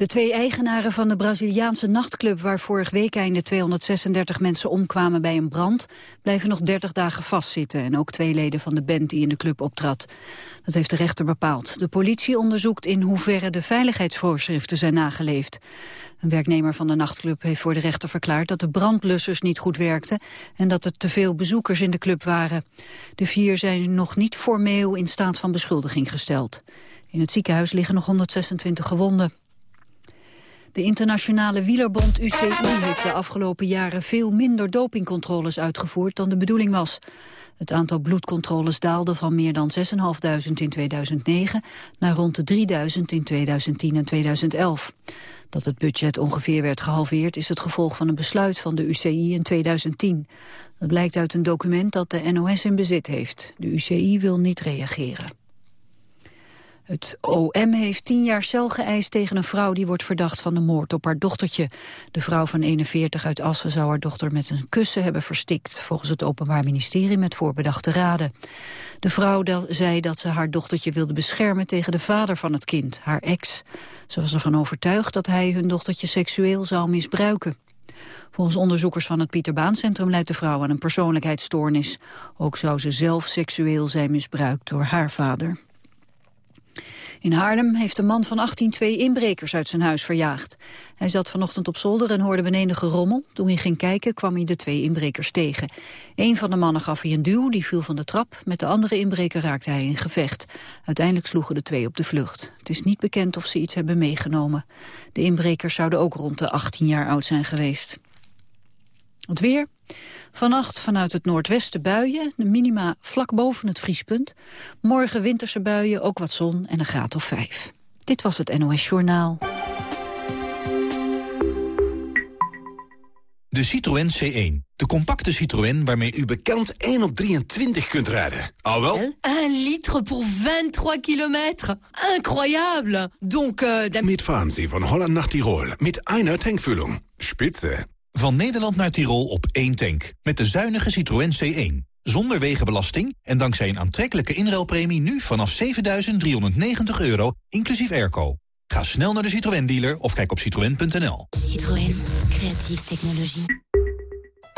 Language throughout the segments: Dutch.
De twee eigenaren van de Braziliaanse nachtclub... waar vorig week einde 236 mensen omkwamen bij een brand... blijven nog 30 dagen vastzitten. En ook twee leden van de band die in de club optrad. Dat heeft de rechter bepaald. De politie onderzoekt in hoeverre de veiligheidsvoorschriften zijn nageleefd. Een werknemer van de nachtclub heeft voor de rechter verklaard... dat de brandblussers niet goed werkten... en dat er te veel bezoekers in de club waren. De vier zijn nog niet formeel in staat van beschuldiging gesteld. In het ziekenhuis liggen nog 126 gewonden. De internationale wielerbond UCI heeft de afgelopen jaren veel minder dopingcontroles uitgevoerd dan de bedoeling was. Het aantal bloedcontroles daalde van meer dan 6.500 in 2009 naar rond de 3.000 in 2010 en 2011. Dat het budget ongeveer werd gehalveerd is het gevolg van een besluit van de UCI in 2010. Dat blijkt uit een document dat de NOS in bezit heeft. De UCI wil niet reageren. Het OM heeft tien jaar cel geëist tegen een vrouw die wordt verdacht van de moord op haar dochtertje. De vrouw van 41 uit Assen zou haar dochter met een kussen hebben verstikt, volgens het Openbaar Ministerie met voorbedachte raden. De vrouw zei dat ze haar dochtertje wilde beschermen tegen de vader van het kind, haar ex. Ze was ervan overtuigd dat hij hun dochtertje seksueel zou misbruiken. Volgens onderzoekers van het Pieter Baan Centrum leidt de vrouw aan een persoonlijkheidsstoornis. Ook zou ze zelf seksueel zijn misbruikt door haar vader. In Haarlem heeft een man van 18 twee inbrekers uit zijn huis verjaagd. Hij zat vanochtend op zolder en hoorde beneden gerommel. Toen hij ging kijken kwam hij de twee inbrekers tegen. Een van de mannen gaf hij een duw, die viel van de trap. Met de andere inbreker raakte hij in gevecht. Uiteindelijk sloegen de twee op de vlucht. Het is niet bekend of ze iets hebben meegenomen. De inbrekers zouden ook rond de 18 jaar oud zijn geweest. Het weer. Vannacht vanuit het noordwesten buien, de minima vlak boven het vriespunt. Morgen winterse buien, ook wat zon en een graad of vijf. Dit was het NOS Journaal. De Citroën C1. De compacte Citroën waarmee u bekend 1 op 23 kunt rijden. Al wel? 1 litre voor 23 kilometer. Incroyable. Donc, uh, Mitfahren Sie van Holland naar Tirol met einer tankvulling. Spitze. Van Nederland naar Tirol op één tank. Met de zuinige Citroën C1. Zonder wegenbelasting en dankzij een aantrekkelijke inruilpremie... nu vanaf 7.390 euro, inclusief airco. Ga snel naar de Citroën dealer of kijk op citroën.nl. Citroën. Creatieve technologie.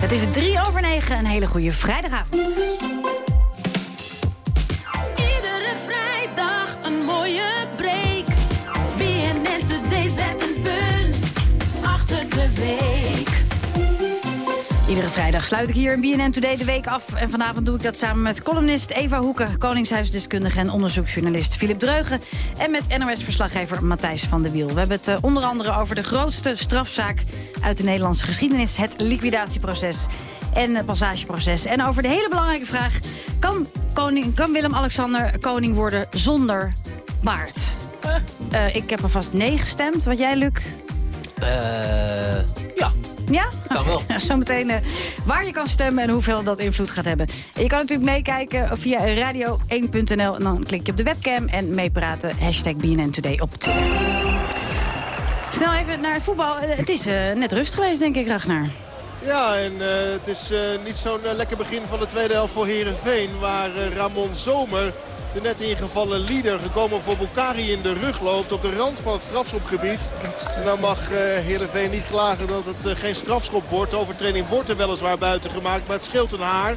Het is drie over negen. Een hele goede vrijdagavond. Iedere vrijdag een mooie break. Iedere vrijdag sluit ik hier in BNN Today de week af. En vanavond doe ik dat samen met columnist Eva Hoeken... koningshuisdeskundige en onderzoeksjournalist Philip Dreugen... en met NOS-verslaggever Matthijs van der Wiel. We hebben het uh, onder andere over de grootste strafzaak uit de Nederlandse geschiedenis... het liquidatieproces en het passageproces. En over de hele belangrijke vraag... kan, koning, kan Willem-Alexander koning worden zonder baard? Uh, ik heb alvast nee gestemd. Wat jij, Luc? Uh, ja. Kan wel. Okay. Zometeen uh, waar je kan stemmen en hoeveel dat invloed gaat hebben. En je kan natuurlijk meekijken via radio1.nl. En dan klik je op de webcam en meepraten. Hashtag BNN Today op Twitter. Snel even naar het voetbal. Het is uh, net rust geweest, denk ik, Ragnar. Ja, en uh, het is uh, niet zo'n uh, lekker begin van de tweede helft voor Herenveen, Waar Ramon Zomer, de net ingevallen leader, gekomen voor Bukari in de rug loopt. Op de rand van het strafschopgebied. En dan mag Herenveen niet klagen dat het geen strafschop wordt. Overtreding wordt er weliswaar buiten gemaakt, maar het scheelt een haar.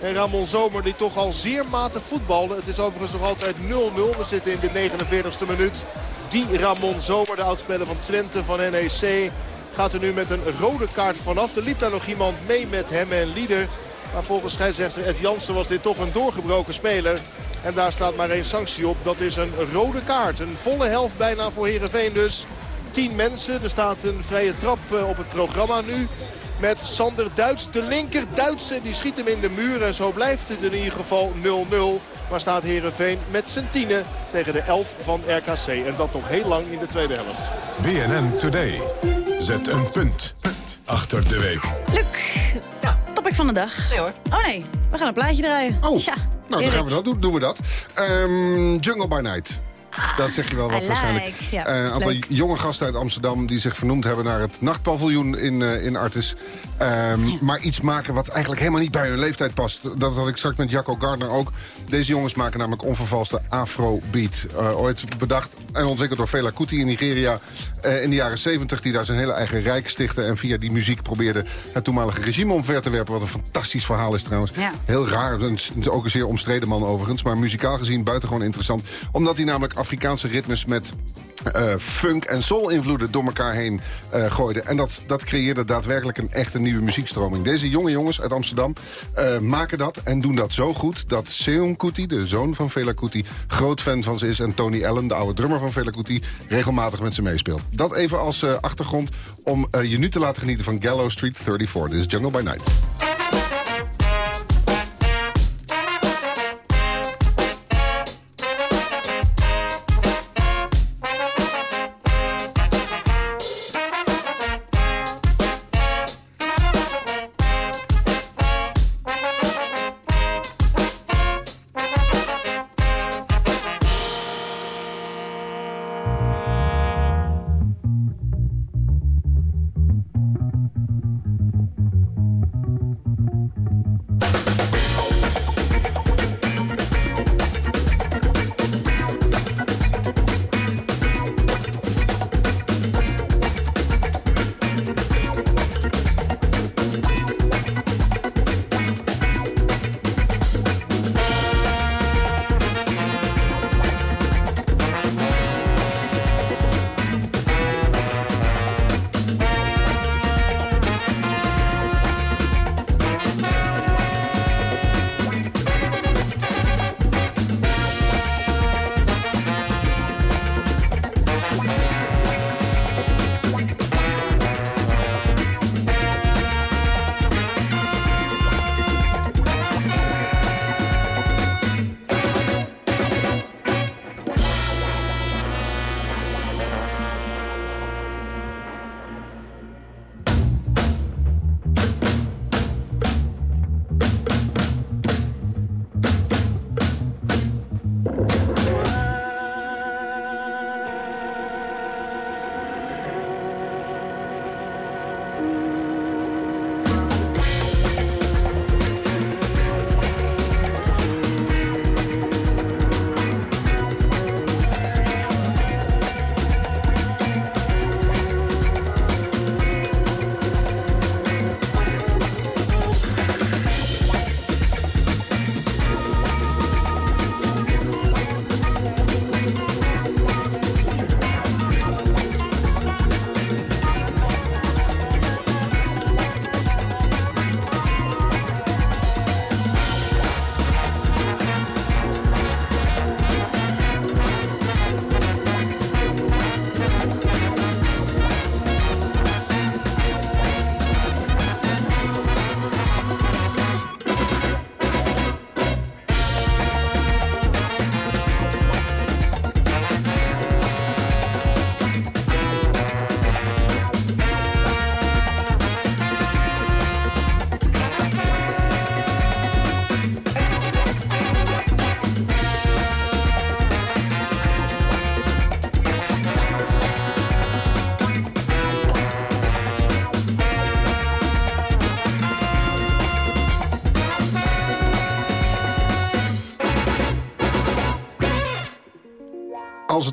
En Ramon Zomer die toch al zeer matig voetbalde. Het is overigens nog altijd 0-0. We zitten in de 49ste minuut. Die Ramon Zomer, de oudspeler van Twente van NEC gaat er nu met een rode kaart vanaf. Er liep daar nog iemand mee met hem en Lieder. Maar volgens scheidsrechter Ed Jansen was dit toch een doorgebroken speler. En daar staat maar één sanctie op. Dat is een rode kaart. Een volle helft bijna voor Heerenveen dus. 10 mensen. Er staat een vrije trap op het programma nu. met Sander Duits. De linker Duitse die schiet hem in de muur. En zo blijft het in ieder geval 0-0. Maar staat Herenveen met zijn tienen tegen de 11 van RKC. En dat nog heel lang in de tweede helft. BNN Today. Zet een punt achter de week. Luc, ja. Topic van de dag. Nee hoor. Oh nee, we gaan een plaatje draaien. Oh, ja, nou dan gaan we dat doen. Doen we dat. Ehm, Jungle by Night. Dat zeg je wel wat I waarschijnlijk. like, ja, Eh, een aantal leuk. jonge gasten uit Amsterdam die zich vernoemd hebben naar het nachtpaviljoen in, eh, in Artis. Ehm, Maar iets maken wat eigenlijk helemaal niet bij hun leeftijd past. Dat had ik straks met Jacco Gardner ook. Deze jongens maken namelijk onvervalste afrobeat. Eh ooit bedacht en ontwikkeld door Fela Kuti in Nigeria in de jaren 70. Die daar zijn hele eigen rijk stichtte. En via die muziek probeerde het toenmalige regime omver te werpen. Wat een fantastisch verhaal is trouwens. Ja. Heel raar. Ook een zeer omstreden man overigens. Maar muzikaal gezien buitengewoon interessant. Omdat hij namelijk Afrikaanse ritmes met eh, funk en soul invloeden door elkaar heen eh, gooide. En dat, dat creëerde daadwerkelijk een echte nieuwe muziekstroming. Deze jonge jongens uit Amsterdam eh, maken dat en doen dat zo goed... dat Seun Kuti, de zoon van Fela Kuti, groot fan van ze is... en Tony Allen, de oude drummer van Fela Kuti, regelmatig met ze meespeelt. Dat even als achtergrond om je nu te laten genieten van Gallow Street 34. Dit is Jungle by Night.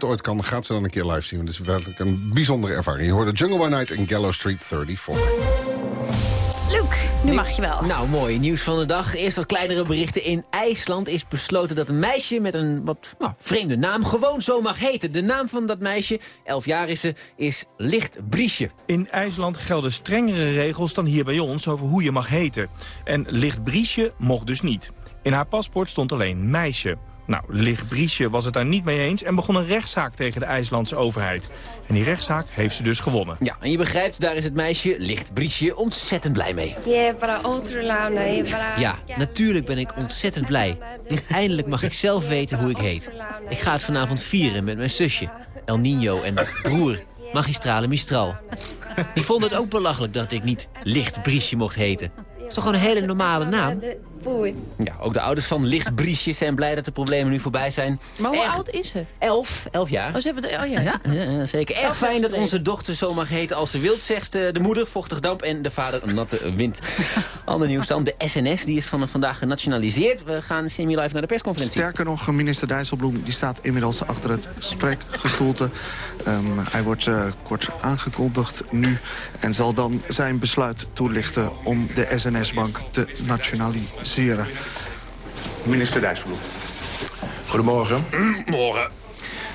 Het ooit kan, gaat ze dan een keer live zien. Want het is werkelijk een bijzondere ervaring. Je hoorde Jungle by Night in Gallow Street 34. Luc, nu mag je wel. Nou, mooi. Nieuws van de dag. Eerst wat kleinere berichten. In IJsland is besloten dat een meisje met een wat nou, vreemde naam gewoon zo mag heten. De naam van dat meisje, 11 jaar is ze, is Licht Briesje. In IJsland gelden strengere regels dan hier bij ons over hoe je mag heten. En Licht Briesje mocht dus niet. In haar paspoort stond alleen meisje. Nou, Lichtbriesje was het daar niet mee eens en begon een rechtszaak tegen de IJslandse overheid. En die rechtszaak heeft ze dus gewonnen. Ja, en je begrijpt, daar is het meisje, licht Briesje, ontzettend blij mee. Ja, natuurlijk ben ik ontzettend blij. Eindelijk mag ik zelf weten hoe ik heet. Ik ga het vanavond vieren met mijn zusje, El Nino en broer, Magistrale Mistral. Die vonden het ook belachelijk dat ik niet licht Briesje mocht heten. Dat is toch gewoon een hele normale naam? Ja, ook de ouders van Licht Briesje zijn blij dat de problemen nu voorbij zijn. Maar hoe Erg- oud is ze? Elf, elf jaar. Oh, ze hebben het... Oh ja. Ja, ja, zeker. Erg fijn dat onze dochter zo mag heten als ze wilt, zegt eh, de moeder, vochtig damp, en de vader, natte wind. Ander nieuws dan, de SNS, die is van vandaag genationaliseerd. We gaan semi-live naar de persconferentie. Sterker nog, minister Dijsselbloem die staat inmiddels achter het spreekgestoelte. Ehm, hij wordt eh, kort aangekondigd nu en zal dan zijn besluit toelichten om de SNS-bank te nationaliseren. Minister Dijsselbloem. Goedemorgen. Morgen.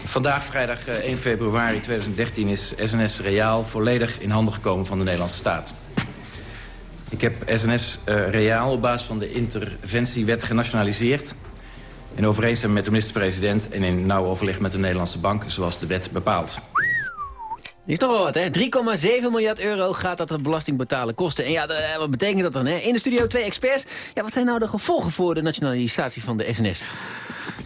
Vandaag, vrijdag eh, 1 februari 2013, is SNS Reaal volledig in handen gekomen van de Nederlandse staat. Ik heb SNS eh, Reaal op basis van de interventiewet genationaliseerd... in overeenstemming met de minister-president en in nauw overleg met de Nederlandse bank... zoals de wet bepaalt. Is toch wel wat, hè? 3,7 miljard euro gaat dat het belastingbetalen kosten. En ja, de- eh, wat betekent dat dan, hè? In de studio twee experts. Ja, wat zijn nou de gevolgen voor de nationalisatie van de SNS?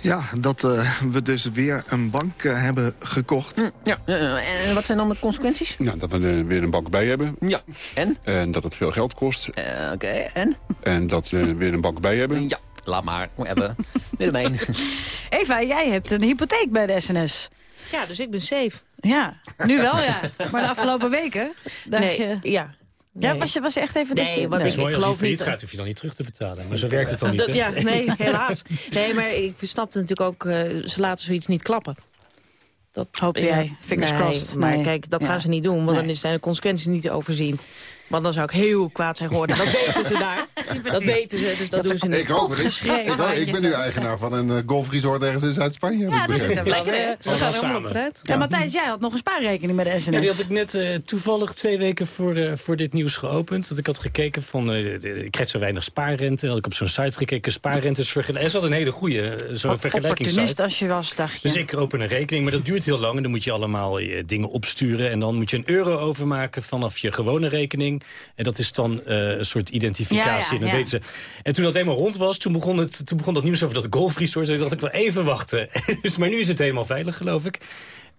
Ja, dat eh, we dus weer een bank eh, hebben gekocht. Ja, eh, en wat zijn dan de consequenties? Nou, dat we er weer een bank bij hebben. Ja, en? En dat het veel geld kost. Oké, en? En dat we weer een bank bij hebben. Ja, laat maar. We hebben. Eva, jij hebt een hypotheek bij de SNS. Ja, dus ik ben safe. Ja, nu wel ja. Maar de afgelopen weken? dacht Nee, je- ja. Ja, Nee. was je, was je echt even... Nee, want Het is ik- mooi als je niet- gaat, hoef je dan niet terug te betalen. Maar zo werkt het dan niet, hè? Ja, nee, helaas. Nee, maar ik snapte natuurlijk ook, eh, ze laten zoiets niet klappen. Dat Hoopte jij. Fingers nee, crossed. Maar kijk, dat Ja. gaan ze niet doen, want Nee. dan zijn de consequenties niet te overzien. Want dan zou ik heel kwaad zijn geworden. Dat weten ze daar. dat weten ze, dus dat doen ze niet. Ik. Ik, Opgeschreven ik, ik ben nu eigenaar van een eh, golfresort ergens in Zuid-Spanje. Ja, dat is dan lekker, gaan er allemaal op vooruit. En Matthijs, jij had nog een spaarrekening bij de SNS. Ja, die had ik net eh, toevallig twee weken voor, eh, voor dit nieuws geopend. Dat ik had gekeken van, ik krijg zo weinig spaarrente. had ik op zo'n site gekeken, spaarrentes vergelijken. Er zat een hele goede zo'n Opportunist vergelijkingssite. als je was, dacht je. Dus ik open een rekening, maar dat duurt heel lang. En dan moet je allemaal dingen opsturen. En dan moet je een euro overmaken vanaf je gewone rekening. En dat is dan eh, een soort identificatie. Ja, ja, en, dan ja. weten ze. en toen dat helemaal rond was, toen begon, het, toen begon dat nieuws over dat golfresort. En toen dacht ik wel even wachten. dus, maar nu is het helemaal veilig, geloof ik.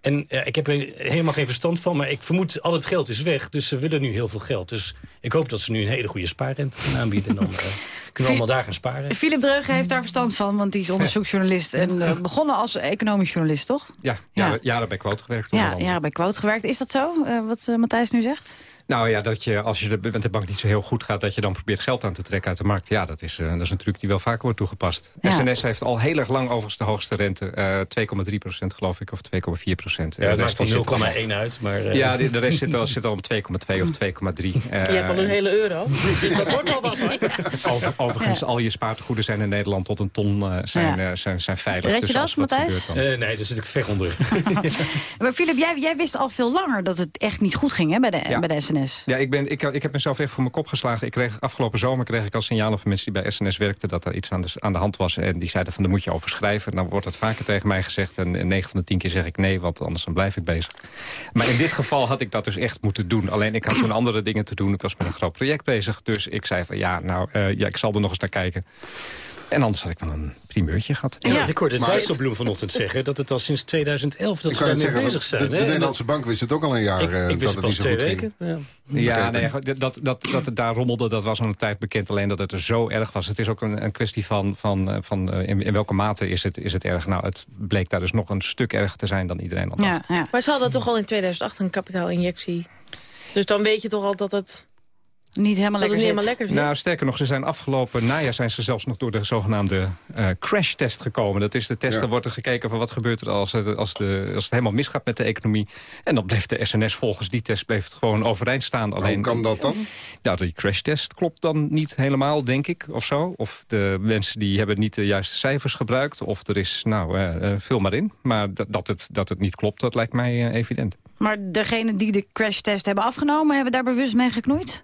En eh, ik heb er helemaal geen verstand van, maar ik vermoed al het geld is weg. Dus ze willen nu heel veel geld. Dus ik hoop dat ze nu een hele goede spaarrente gaan aanbieden. En dan eh, kunnen we allemaal daar gaan sparen. Philip Dreugen heeft daar verstand van, want die is onderzoeksjournalist. En begonnen als economisch journalist, toch? Ja, jaren, jaren bij Quote gewerkt. Ja, jaren bij Quote gewerkt. Is dat zo, eh, wat Matthijs nu zegt? Nou ja, dat je als je de, met de bank niet zo heel goed gaat... dat je dan probeert geld aan te trekken uit de markt. Ja, dat is, eh, dat is een truc die wel vaker wordt toegepast. Ja. SNS heeft al heel erg lang overigens de hoogste rente. eh 2,3 procent geloof ik, of 2,4 procent. Ja, het maakt dan 0,1 uit. Maar, eh, Ja, de, de rest zit al, zit al om 2,2 of 2,3. Eh, Je hebt al een hele euro. Dus dat wordt wel wat hoor. over- overigens, al je spaartegoeden zijn in Nederland tot een ton eh, zijn, Ja. eh, zijn, zijn veilig. Red je Dus dat, Matthijs? Eh, nee, daar zit ik ver onder. Maar Philip, jij, jij wist al veel langer dat het echt niet goed ging hè, bij, de, Ja. bij de SNS. Ja, ik, ben, ik, ik heb mezelf echt voor mijn kop geslagen. Ik kreeg, afgelopen zomer kreeg ik al signalen van mensen die bij SNS werkten... dat er iets aan de, aan de hand was. En die zeiden van, daar moet je over schrijven. Dan wordt het vaker tegen mij gezegd. En 9 van de 10 keer zeg ik nee, want anders dan blijf ik bezig. Maar in dit geval had ik dat dus echt moeten doen. Alleen ik had toen andere dingen te doen. Ik was met een groot project bezig. Dus ik zei van, ja, nou, eh, ja, ik zal er nog eens naar kijken. En anders had ik wel een primeurtje gehad. Ja, ik hoorde Dijsselbloem vanochtend zeggen dat het al sinds 2011 dat ze daarmee bezig zijn. de, hè? de Nederlandse bank wist het ook al een jaar Ik- eh, ik wist dat het het pas niet zo twee goed ging. weken, Ja, Oké. nee, dat, dat, dat het daar rommelde, dat was al een tijd bekend. Alleen dat het er zo erg was. Het is ook een, een kwestie van, van, eh, van eh, in, in welke mate is het, is het erg. Nou, het bleek daar dus nog een stuk erger te zijn dan iedereen al dacht. Ja, ja. Maar ze hadden toch al in 2008 een kapitaalinjectie. Dus dan weet je toch al dat het niet helemaal lekker niet helemaal lekker. Nou, sterker nog, ze zijn afgelopen najaar zijn ze zelfs nog door de zogenaamde eh crash-test gekomen. Dat is de test, Ja. daar wordt er gekeken van wat gebeurt er als het, als, de, als het helemaal misgaat met de economie. En dan bleef de SNS volgens die test bleef het gewoon overeind staan. Alleen, Hoe kan dat dan? Nou, die crashtest klopt dan niet helemaal, denk ik, of zo. Of de mensen die hebben niet de juiste cijfers gebruikt. Of er is, nou, vul maar in. Maar dat, dat, het, dat het niet klopt, dat lijkt mij evident. Maar degenen die de crashtest hebben afgenomen... hebben daar bewust mee geknoeid?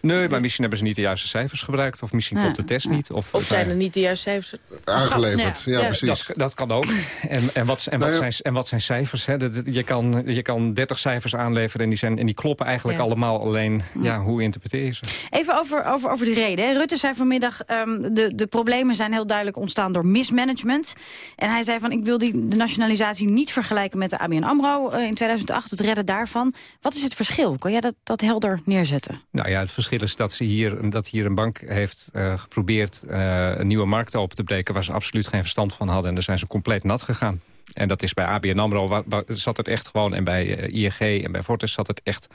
Nee, maar misschien hebben ze niet de juiste cijfers gebruikt. Of misschien Ja. komt de test niet. Of, Of zijn er niet de juiste cijfers? Aangeleverd, ja, precies. Dat, dat kan ook. En, en, wat, en, wat, Nou ja. zijn, en wat zijn cijfers? Hè? Dat- je, kan, je kan 30 cijfers aanleveren en die, zijn, en die kloppen eigenlijk Ja. allemaal. Alleen, ja, hoe interpreteer je ze? Even over, over, over de reden. hè. Rutte zei vanmiddag, ehm, de, de problemen zijn heel duidelijk ontstaan door mismanagement. En hij zei van, ik wil die, de nationalisatie niet vergelijken met de ABN AMRO eh, in 2008, het redden daarvan. Wat is het verschil? Kan jij dat, dat helder neerzetten? Nou ja, het verschil is dat, ze hier, dat hier een bank heeft eh, geprobeerd eh, een nieuwe markt open te breken... waar ze absoluut geen verstand van hadden. En daar zijn ze compleet nat gegaan. En dat is bij ABN AMRO, zat het echt gewoon... en bij eh, ING en bij Fortis zat het echt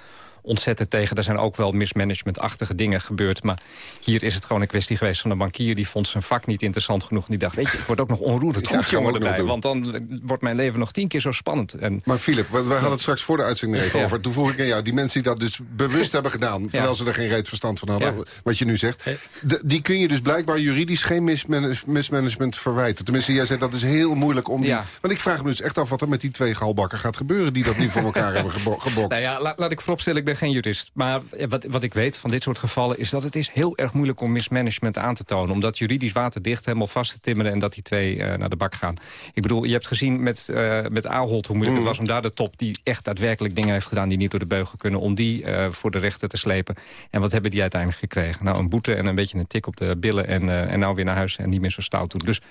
ontzettend tegen. Er zijn ook wel mismanagementachtige dingen gebeurd. Maar hier is het gewoon een kwestie geweest van een bankier... die vond zijn vak niet interessant genoeg. En die dacht, weet je, het wordt ook nog onroerend Ja, goed, jongen, erbij. doen. Want dan wordt mijn leven nog tien keer zo spannend. En, Maar Filip, we, we hadden het straks voor de uitzending even Ja. over. Toen vroeg ik aan jou, die mensen die dat dus bewust hebben gedaan... terwijl ze er geen reet verstand van hadden, Ja. wat je nu zegt... de- die kun je dus blijkbaar juridisch geen mismanage- mismanagement verwijten. Tenminste, jij zegt dat is heel moeilijk om die... Ja. Want ik vraag me dus echt af wat er met die twee galbakken gaat gebeuren... die dat nu voor elkaar hebben gebo- gebrokt. Nou ja, laat, laat ik vooropstellen, ik ben geen jurist. Maar wat, wat ik weet van dit soort gevallen... is dat het is heel erg moeilijk om mismanagement aan te tonen. Om dat juridisch waterdicht helemaal vast te timmeren... en dat die twee eh, naar de bak gaan. Ik bedoel, je hebt gezien met, eh met Ahold hoe moeilijk het was... om daar de top die echt daadwerkelijk dingen heeft gedaan... die niet door de beugel kunnen, om die eh, voor de rechter te slepen. En wat hebben die uiteindelijk gekregen? Nou, een boete en een beetje een tik op de billen... en, eh, en nou weer naar huis en niet meer zo stout doen. Dus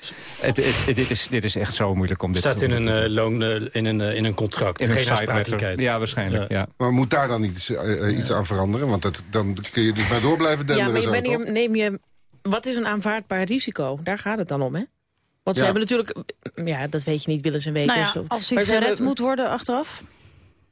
het, het- het- dit, is, dit is echt zo moeilijk om dit staat te in om dit een, te eh, doen. loon, eh, in, een, eh, in een contract. In een Geen aansprakelijkheid. Ja, waarschijnlijk, ja. Maar moet daar dan iets, eh, eh, iets aan veranderen? Want dat, dan kun je dus maar door blijven Ja, denderen. maar je bent hier, neem je... Wat is een aanvaardbaar risico? Daar gaat het dan om, hè? Want ze Ja. hebben natuurlijk... Ja, dat weet je niet, willen ze weten. Nou ja, als hij gered moet worden achteraf,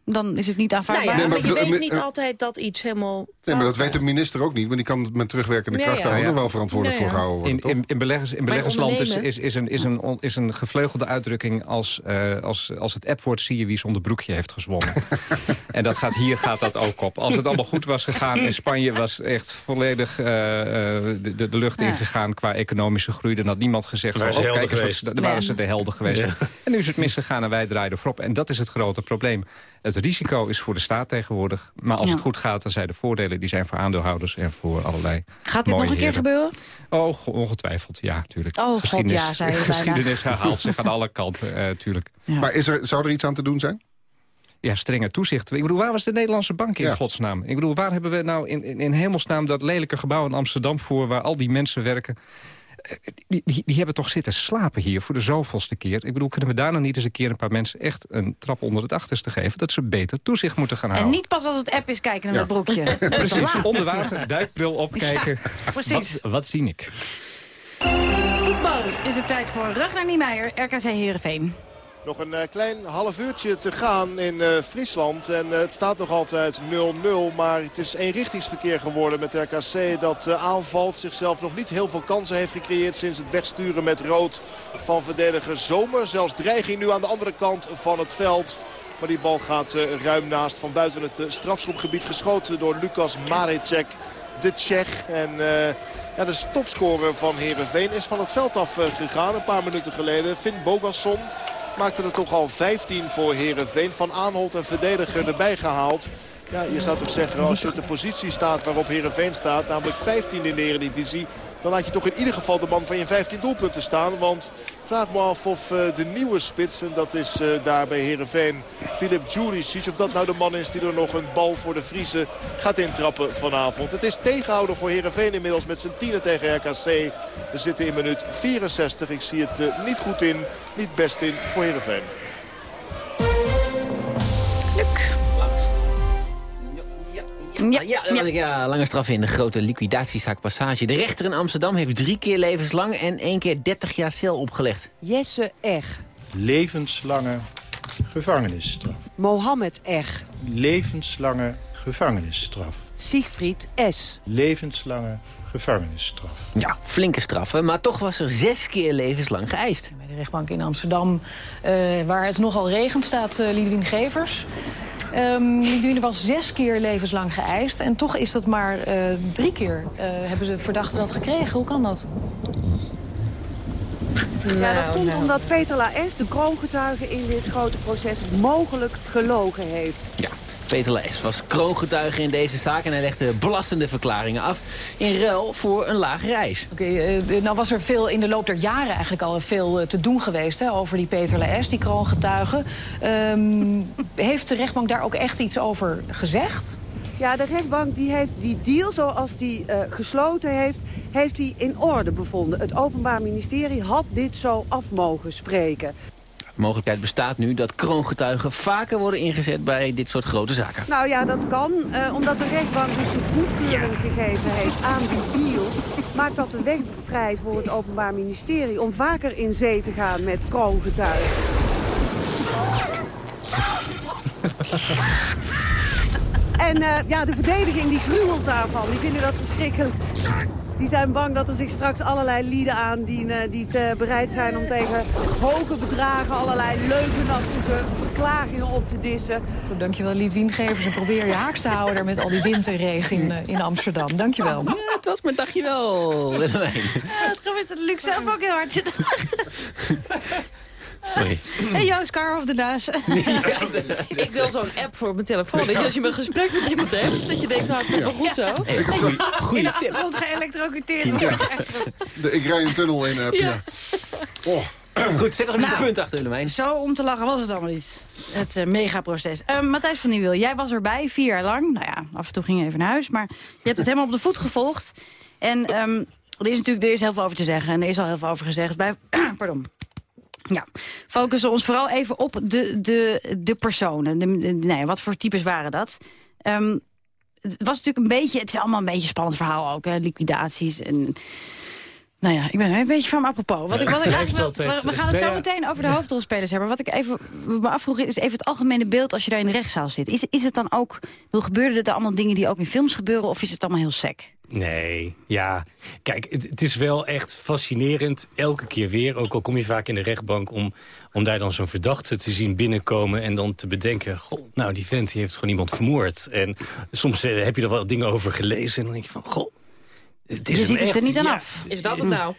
dan is het niet Nou aanvaardbaar. ja, Nee, maar, maar je weet eh, niet eh, altijd dat iets helemaal... Nee, maar dat weet de minister ook niet. Maar die kan het met terugwerkende kracht ja. daar ook Ja. nog wel verantwoordelijk ja. voor gehouden worden, In, in, in, beleggers, in beleggersland is, is, is, een, is, een, is een gevleugelde uitdrukking als, eh, als, als het appwoord zie je wie zonder broekje heeft gezwommen. en dat gaat, hier gaat dat ook op. Als het allemaal goed was gegaan en Spanje was echt volledig eh, eh, de, de, de lucht Ja. ingegaan qua economische groei, dan had niemand gezegd ze oh, kijk eens, waren ze de helden geweest. Ja. En nu is het misgegaan en wij draaien voorop. En dat is het grote probleem. Het risico is voor de staat tegenwoordig. Maar als Ja. het goed gaat, dan zijn de voordelen die zijn voor aandeelhouders en voor allerlei Gaat dit nog een keer heren. gebeuren? Oh, ge- ongetwijfeld, ja, natuurlijk. Oh, god, geschiedenis, ja, zei je bijna. geschiedenis herhaalt zich aan alle kanten, eh tuurlijk. Ja. Maar is er, zou er iets aan te doen zijn? Ja, strenge toezicht. Ik bedoel, waar was de Nederlandse bank in Ja. godsnaam? Ik bedoel, waar hebben we nou in, in, in hemelsnaam dat lelijke gebouw in Amsterdam voor... waar al die mensen werken? Die, die, die hebben toch zitten slapen hier voor de zoveelste keer. Ik bedoel, kunnen we daar nou niet eens een keer een paar mensen... echt een trap onder het achterste geven? Dat ze beter toezicht moeten gaan En houden. niet pas als het app is kijken naar Ja. dat broekje. Precies, onder water, duikbril opkijken. precies. Wat, wat zie ik? Voetbal is het tijd voor Ragnar Niemeyer, RKC Heerenveen. Nog een eh, klein half uurtje te gaan in eh, Friesland. En eh, het staat nog altijd 0-0. Maar het is eenrichtingsverkeer geworden met RKC. Dat aanvalt. Zichzelf nog niet heel veel kansen heeft gecreëerd sinds het wegsturen met rood van verdediger Zomer. Zelfs dreiging nu aan de andere kant van het veld. Maar die bal gaat ruim naast van buiten het strafschopgebied geschoten door Lucas Marecek. De Tsjech. En ja, de topscorer van Heerenveen is van het veld af gegaan. Een paar minuten geleden. Finn Bogasson maakte er toch al 15 voor Heerenveen. Van Aanholt en verdediger erbij gehaald. Ja, je zou toch zeggen, als je op de positie staat waarop Heerenveen staat... namelijk 15 in de Eredivisie... dan laat je toch in ieder geval de man van je 15 doelpunten staan. Want vraag me af of eh, de nieuwe spits, en dat is eh, daar bij Heerenveen... Filip Djuricic, of dat nou de man is die er nog een bal voor de Friese gaat intrappen vanavond. Het is tegenhouden voor Heerenveen inmiddels met zijn tienen tegen RKC. We zitten in minuut 64. Ik zie het eh, niet goed in, niet best in voor Heerenveen. Ja, Ja, dat was ik, ja, lange straf in de grote liquidatiezaak Passage. De rechter in Amsterdam heeft drie keer levenslang en één keer 30 jaar cel opgelegd. Jesse Eg. Levenslange gevangenisstraf. Mohammed Eg. Levenslange gevangenisstraf. Siegfried S. Levenslange gevangenisstraf. Ja, flinke straffen, maar toch was er zes keer levenslang geëist. Bij de rechtbank in Amsterdam, eh, waar het nogal regent, staat uh, Lidwien Gevers. Um, Lidwien was zes keer levenslang geëist. En toch is dat maar uh, drie keer uh, hebben ze verdachten dat gekregen. Hoe kan dat? Ja, dat komt omdat Peter Laes, de kroongetuige in dit grote proces, mogelijk gelogen heeft. Ja, Peter Leijs was kroongetuige in deze zaak... en hij legde belastende verklaringen af in ruil voor een lager reis. Oké, eh, nou was er veel in de loop der jaren eigenlijk al veel eh, te doen geweest... Hè, over die Peter Leijs, die kroongetuige. Ehm, heeft de rechtbank daar ook echt iets over gezegd? Ja, de rechtbank die heeft die deal zoals die eh, gesloten heeft... heeft hij in orde bevonden. Het Openbaar Ministerie had dit zo af mogen spreken. De mogelijkheid bestaat nu dat kroongetuigen vaker worden ingezet bij dit soort grote zaken. Nou ja, dat kan. eh, omdat de rechtbank dus de goedkeuring gegeven heeft aan die deal... maakt dat de weg vrij voor het Openbaar Ministerie... om vaker in zee te gaan met kroongetuigen. En eh, ja, de verdediging die gruwelt daarvan. Die vinden dat verschrikkelijk. Die zijn bang dat er zich straks allerlei lieden aandienen... die te bereid zijn om tegen hoge bedragen... allerlei leugenachtige verklagingen op te dissen. Goed, dankjewel, Lied Wiengevers. En probeer je haaks te houden daar met al die winterregen in, eh, in Amsterdam. Dankjewel. Ja, het was mijn dagje wel, Willemijn. het grappige is dat Luc zelf ook heel hard zit. Sorry. En Joost Kar op de naast. Ik wil zo'n app voor mijn telefoon. Dat je, als je een gesprek met iemand hebt, dat je denkt, nou, het komt wel goed zo. Heb zo- In de tip. achtergrond geëlektrocuteerd wordt. Ik rij een tunnel in, eh. Oh. Goed, zet er een Nou. punt achter, Willemijn. Zo om te lachen was het allemaal niet. Het eh, megaproces. Eh, Matthijs van Nieuwil, jij was erbij vier jaar lang. Nou ja, af en toe ging je even naar huis. Maar je hebt het helemaal op de voet gevolgd. En ehm, er is natuurlijk er is heel veel over te zeggen. En er is al heel veel over gezegd. Bij, pardon. Ja, focussen ons vooral even op de, de, de personen. Ja, wat voor types waren dat? Ehm, het was natuurlijk een beetje, het is allemaal een beetje een spannend verhaal ook. Hè? Liquidaties en... Nou ja, ik ben een beetje van apropos. Wat ik, wat ik eigenlijk wil- we we gaan het zo meteen over de hoofdrolspelers hebben. Wat ik even me afvroeg is even het algemene beeld als je daar in de rechtszaal zit. Is, is het dan ook, hoe gebeuren er allemaal dingen die ook in films gebeuren of is het allemaal heel sec? Nee, ja. Kijk, het, het is wel echt fascinerend, elke keer weer. Ook al kom je vaak in de rechtbank om, om daar dan zo'n verdachte te zien binnenkomen... en dan te bedenken, goh, nou, die vent die heeft gewoon iemand vermoord. En soms eh, heb je er wel dingen over gelezen en dan denk je van, goh... Het is Je ziet het er niet aan ja. af. Is dat het nou?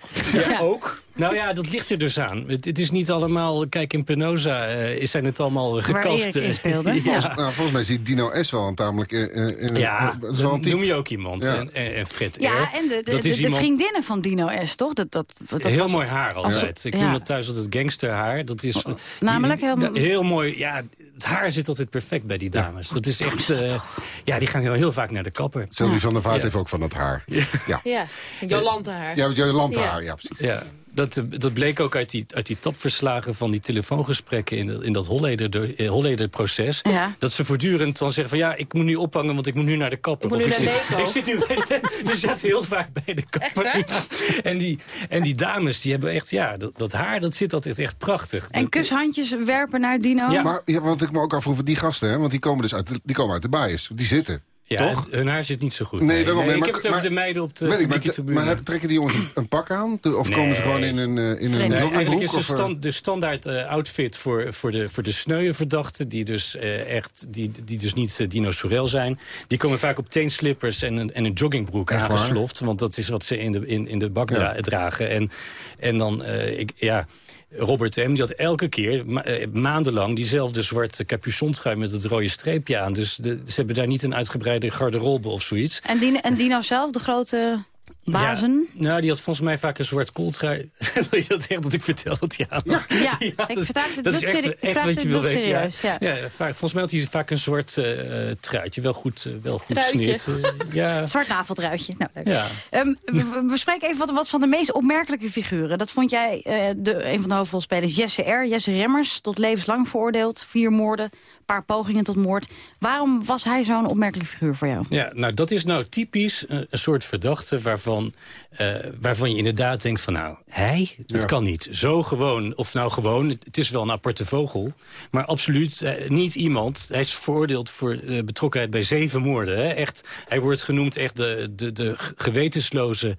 Ja, ook. Nou ja, dat ligt er dus aan. Het, het is niet allemaal... Kijk, in Penosa eh, zijn het allemaal Waar gekast. In eh, speelde. Volgens, ja. nou, volgens mij ziet Dino S wel een tamelijk... eh, eh, in- Ja, noem je ook iemand. Ja. En, en, Fred Ja, R. en de, de, dat de, is de iemand- vriendinnen van Dino S, toch? Dat, dat, dat heel was- mooi haar als- altijd. Ik ja. noem dat thuis altijd gangsterhaar. Dat is, namelijk heel- heel mooi. Ja, het haar zit altijd perfect bij die dames. Dat is echt... eh, ja, die gaan heel, heel vaak naar de kapper. Sylvie van der Vaart Ja. heeft ook van dat haar. Ja, Ja, Jolante haar. ja Jolante Ja. haar, ja precies. Ja, dat, dat bleek ook uit die, uit die tapverslagen van die telefoongesprekken in, dat- in dat Holleder- eh, Holleder-proces. Ja. Dat ze voortdurend dan zeggen van ja, ik moet nu ophangen, want ik moet nu naar de kapper. Ik Of naar zit, ik zit nu bij de, zaten heel vaak bij de kapper. Echt, hè? Ja. En, die, en die dames, die hebben echt, ja, dat, dat haar, dat zit altijd echt prachtig. En Dat- kushandjes werpen naar Dino? Ja. Maar ja, wat ik me ook afvroeg, die gasten, hè, want die komen dus uit de, die komen uit de bias. Die zitten. Ja, toch? hun haar zit niet zo goed. Nee, daarom, nee, ik maar- heb het over maar- de meiden op de Weet ik, maar, maar trekken die jongens een, een pak aan? Of Nee. komen ze gewoon in een, eh, in een Nee, eigenlijk joggingbroek? is de, eh? stand, de standaard eh, outfit voor, voor de, voor de sneuwe verdachten... die dus, echt, die, die dus niet Sorel zijn... die komen vaak op teenslippers en een, en een joggingbroek Echt waar? aangesloft. Want dat is wat ze in de, in, in de bak Ja. dragen. dragen. En, en dan, eh, ik, ja... Robert M. die had elke keer eh, maandenlang diezelfde zwarte capuchontrui met het rode streepje aan. Dus ze hebben daar niet een uitgebreide garderobe of zoiets. En, Dino, en Dino zelf, de grote bazen? Ja, nou, die had volgens mij vaak een zwart kooltrui. Wil je dat echt dat ik vertel dat ja. Ja, ik dat- vraag het dat is echt, ik echt wat je wil weten. Ja. ja. Ja, vaak, volgens mij had hij vaak een zwart eh, truitje. Wel goed, eh, wel goed Truitje. snit. Eh, ja. Zwart naveltruitje. Nou, leuk. Ja. Ehm, we- bespreken even wat, wat van de meest opmerkelijke figuren. Dat vond jij de, een van de hoofdrolspelers, Jesse R. Jesse Remmers, tot levenslang veroordeeld. Vier moorden, paar pogingen tot moord. Waarom was hij zo'n opmerkelijke figuur voor jou? Ja, nou dat is nou typisch een, een soort verdachte waarvan, eh, waarvan je inderdaad denkt van nou, hij? Dat Ja. kan niet. Zo gewoon, of nou gewoon, het is wel een aparte vogel. Maar absoluut eh, niet iemand. Hij is veroordeeld voor eh, betrokkenheid bij zeven moorden. Hè? Echt, hij wordt genoemd echt de, de, de gewetensloze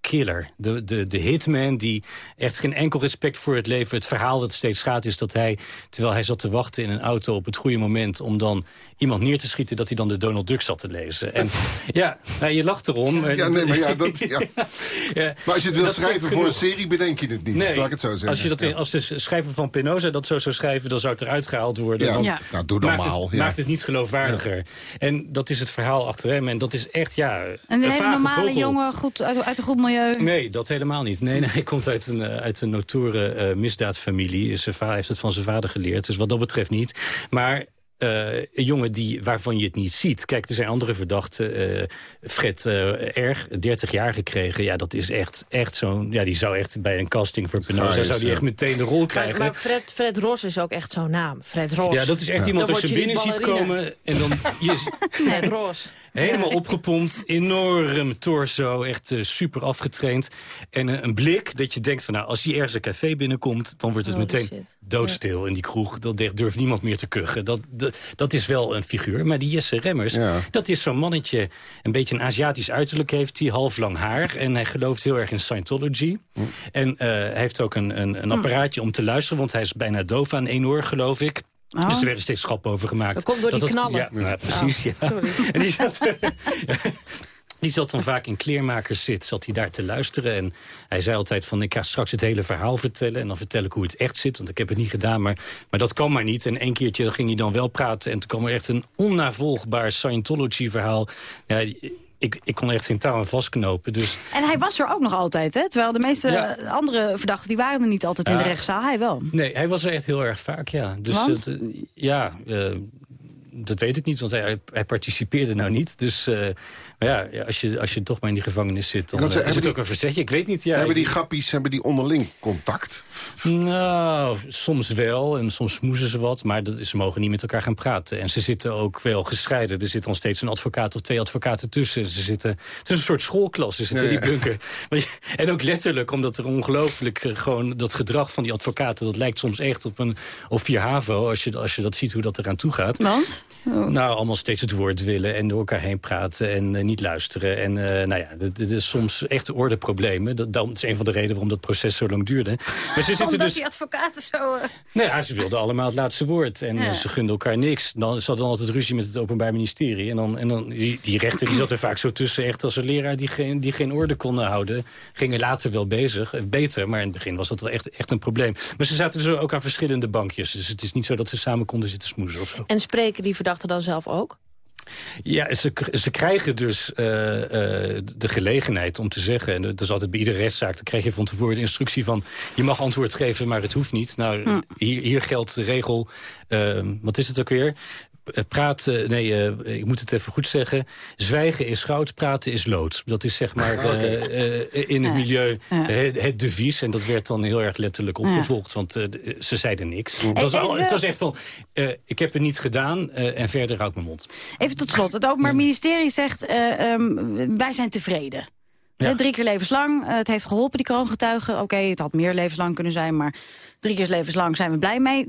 killer. De, de, de hitman die echt geen enkel respect voor het leven... het verhaal dat steeds gaat is dat hij, terwijl hij zat te wachten in een auto... op het goede moment om dan iemand neer te schieten... dat hij dan de Donald Duck zat te lezen. En ja, nou, je lacht erom. Ja, nee, maar ja, dat, ja. Ja, Maar als je het wil dat schrijven voor een serie, bedenk je het niet. Nee, Laat ik het zo zeggen. Als, je dat in- als de schrijver van Penosa dat zo zou schrijven... dan zou het eruit gehaald worden. Ja. want Ja. Nou, doe maakt normaal, Het, ja. maakt het niet geloofwaardiger. En dat is het verhaal achter hem. En dat is echt, ja... Een een hele normale vogel. jongen, goed, uit, uit een goed Nee, dat helemaal niet. Nee, nee, hij komt uit een, eh, uit een notoren eh, misdaadfamilie. Zijn vader heeft het van zijn vader geleerd. Dus wat dat betreft niet. Maar eh, een jongen die, waarvan je het niet ziet. Kijk, er zijn andere verdachten. eh, Fred eh, Erg, 30 jaar gekregen. Ja, dat is echt, echt zo'n... Ja, die zou echt bij een casting voor Penosa... Zou die ja. echt meteen de rol krijgen. maar Fred, Fred Ros is ook echt zo'n naam. Fred Ros. Ja, dat is echt iemand Dan als je binnen ziet komen... en dan je, Fred Ros. Helemaal opgepompt, enorm torso, echt super afgetraind. En een blik dat je denkt van nou, als hij ergens een café binnenkomt... dan wordt het meteen shit. Doodstil in die kroeg. Dat durft- durft niemand meer te kuchen. Dat, dat, dat is wel een figuur. Maar die Jesse Remmers, dat is zo'n mannetje... een beetje een Aziatisch uiterlijk heeft hij, half lang haar. En hij gelooft heel erg in Scientology. En eh, hij heeft ook een, een, een apparaatje om te luisteren... want hij is bijna doof aan één oor, geloof ik. Oh. Dus er werden steeds grappen over gemaakt. Dat komt door die dat, knallen. Ja, nou, precies, Oh, ja. sorry. En die zat, die zat dan vaak in kleermakers zit, zat hij daar te luisteren. En hij zei altijd van, ik ga straks het hele verhaal vertellen... en dan vertel ik hoe het echt zit, want ik heb het niet gedaan. Maar, maar dat kan maar niet. En één keertje ging hij dan wel praten... en toen kwam er echt een onnavolgbaar Scientology-verhaal. Ja, ik, ik kon echt geen touw aan vastknopen. Dus En hij was er ook nog altijd, hè? Terwijl de meeste Ja. andere verdachten... die waren er niet altijd in de rechtszaal. Hij wel. Nee, hij was er echt heel erg vaak, ja. Dus het, ja, eh, dat weet ik niet, want hij, hij participeerde nou niet. Dus eh, maar ja, als, je, als je toch maar in die gevangenis zit, dan eh, zeggen, is het ook een verzetje. Ik weet niet, ja. hebben die grappies hebben die onderling contact? Nou, soms wel en soms smoezen ze wat, maar dat, is- ze mogen niet met elkaar gaan praten. En ze zitten ook wel gescheiden. Er zit dan steeds een advocaat of twee advocaten tussen. Ze zitten, het is een soort schoolklas, ze zitten Ja, in die bunker. En ook letterlijk, omdat er ongelooflijk eh, gewoon dat gedrag van die advocaten... dat lijkt soms echt op een op 4 HAVO, als je, als je dat ziet hoe dat eraan toe gaat. Want? Nou, allemaal steeds het woord willen en door elkaar heen praten en eh, niet luisteren. En eh, nou ja, dit is soms echt ordeproblemen. Dat, dat is een van de redenen waarom dat proces zo lang duurde. Maar ze zitten Omdat dus... die advocaten zo... eh, Nee, ja, ze wilden allemaal het laatste woord. En Ja. ze gunden elkaar niks. Dan zat dan altijd ruzie met het Openbaar Ministerie. En dan, en dan die, die rechter die zat er vaak zo tussen. Echt als een leraar die geen, die geen orde konden houden. Gingen later wel bezig. eh, Beter, maar in het begin was dat wel echt, echt een probleem. Maar ze zaten dus ook aan verschillende bankjes. Dus het is niet zo dat ze samen konden zitten smoezen of zo. En spreken die verdachten dan zelf ook? Ja, ze, ze krijgen dus eh, eh, de gelegenheid om te zeggen... en dat is altijd bij iedere rechtszaak... dan krijg je van tevoren de instructie van... je mag antwoord geven, maar het hoeft niet. Nou, Hm. hier, hier geldt de regel... eh, wat is het ook weer? Eh, Praten, nee, eh, ik moet het even goed zeggen. Zwijgen is goud, praten is lood. Dat is zeg maar eh, eh, in het milieu het, het devies. En dat werd dan heel erg letterlijk opgevolgd. Want eh, ze zeiden niks. Het was, al- het was echt van, eh, ik heb het niet gedaan eh, en verder houdt mijn mond. Even tot slot. Het Openbaar Ministerie zegt, eh, ehm, wij zijn tevreden. Ja. Eh, Drie keer levenslang. Eh, het heeft geholpen, die kroongetuigen. Oké, het had meer levenslang kunnen zijn, maar drie keer levenslang zijn we blij mee.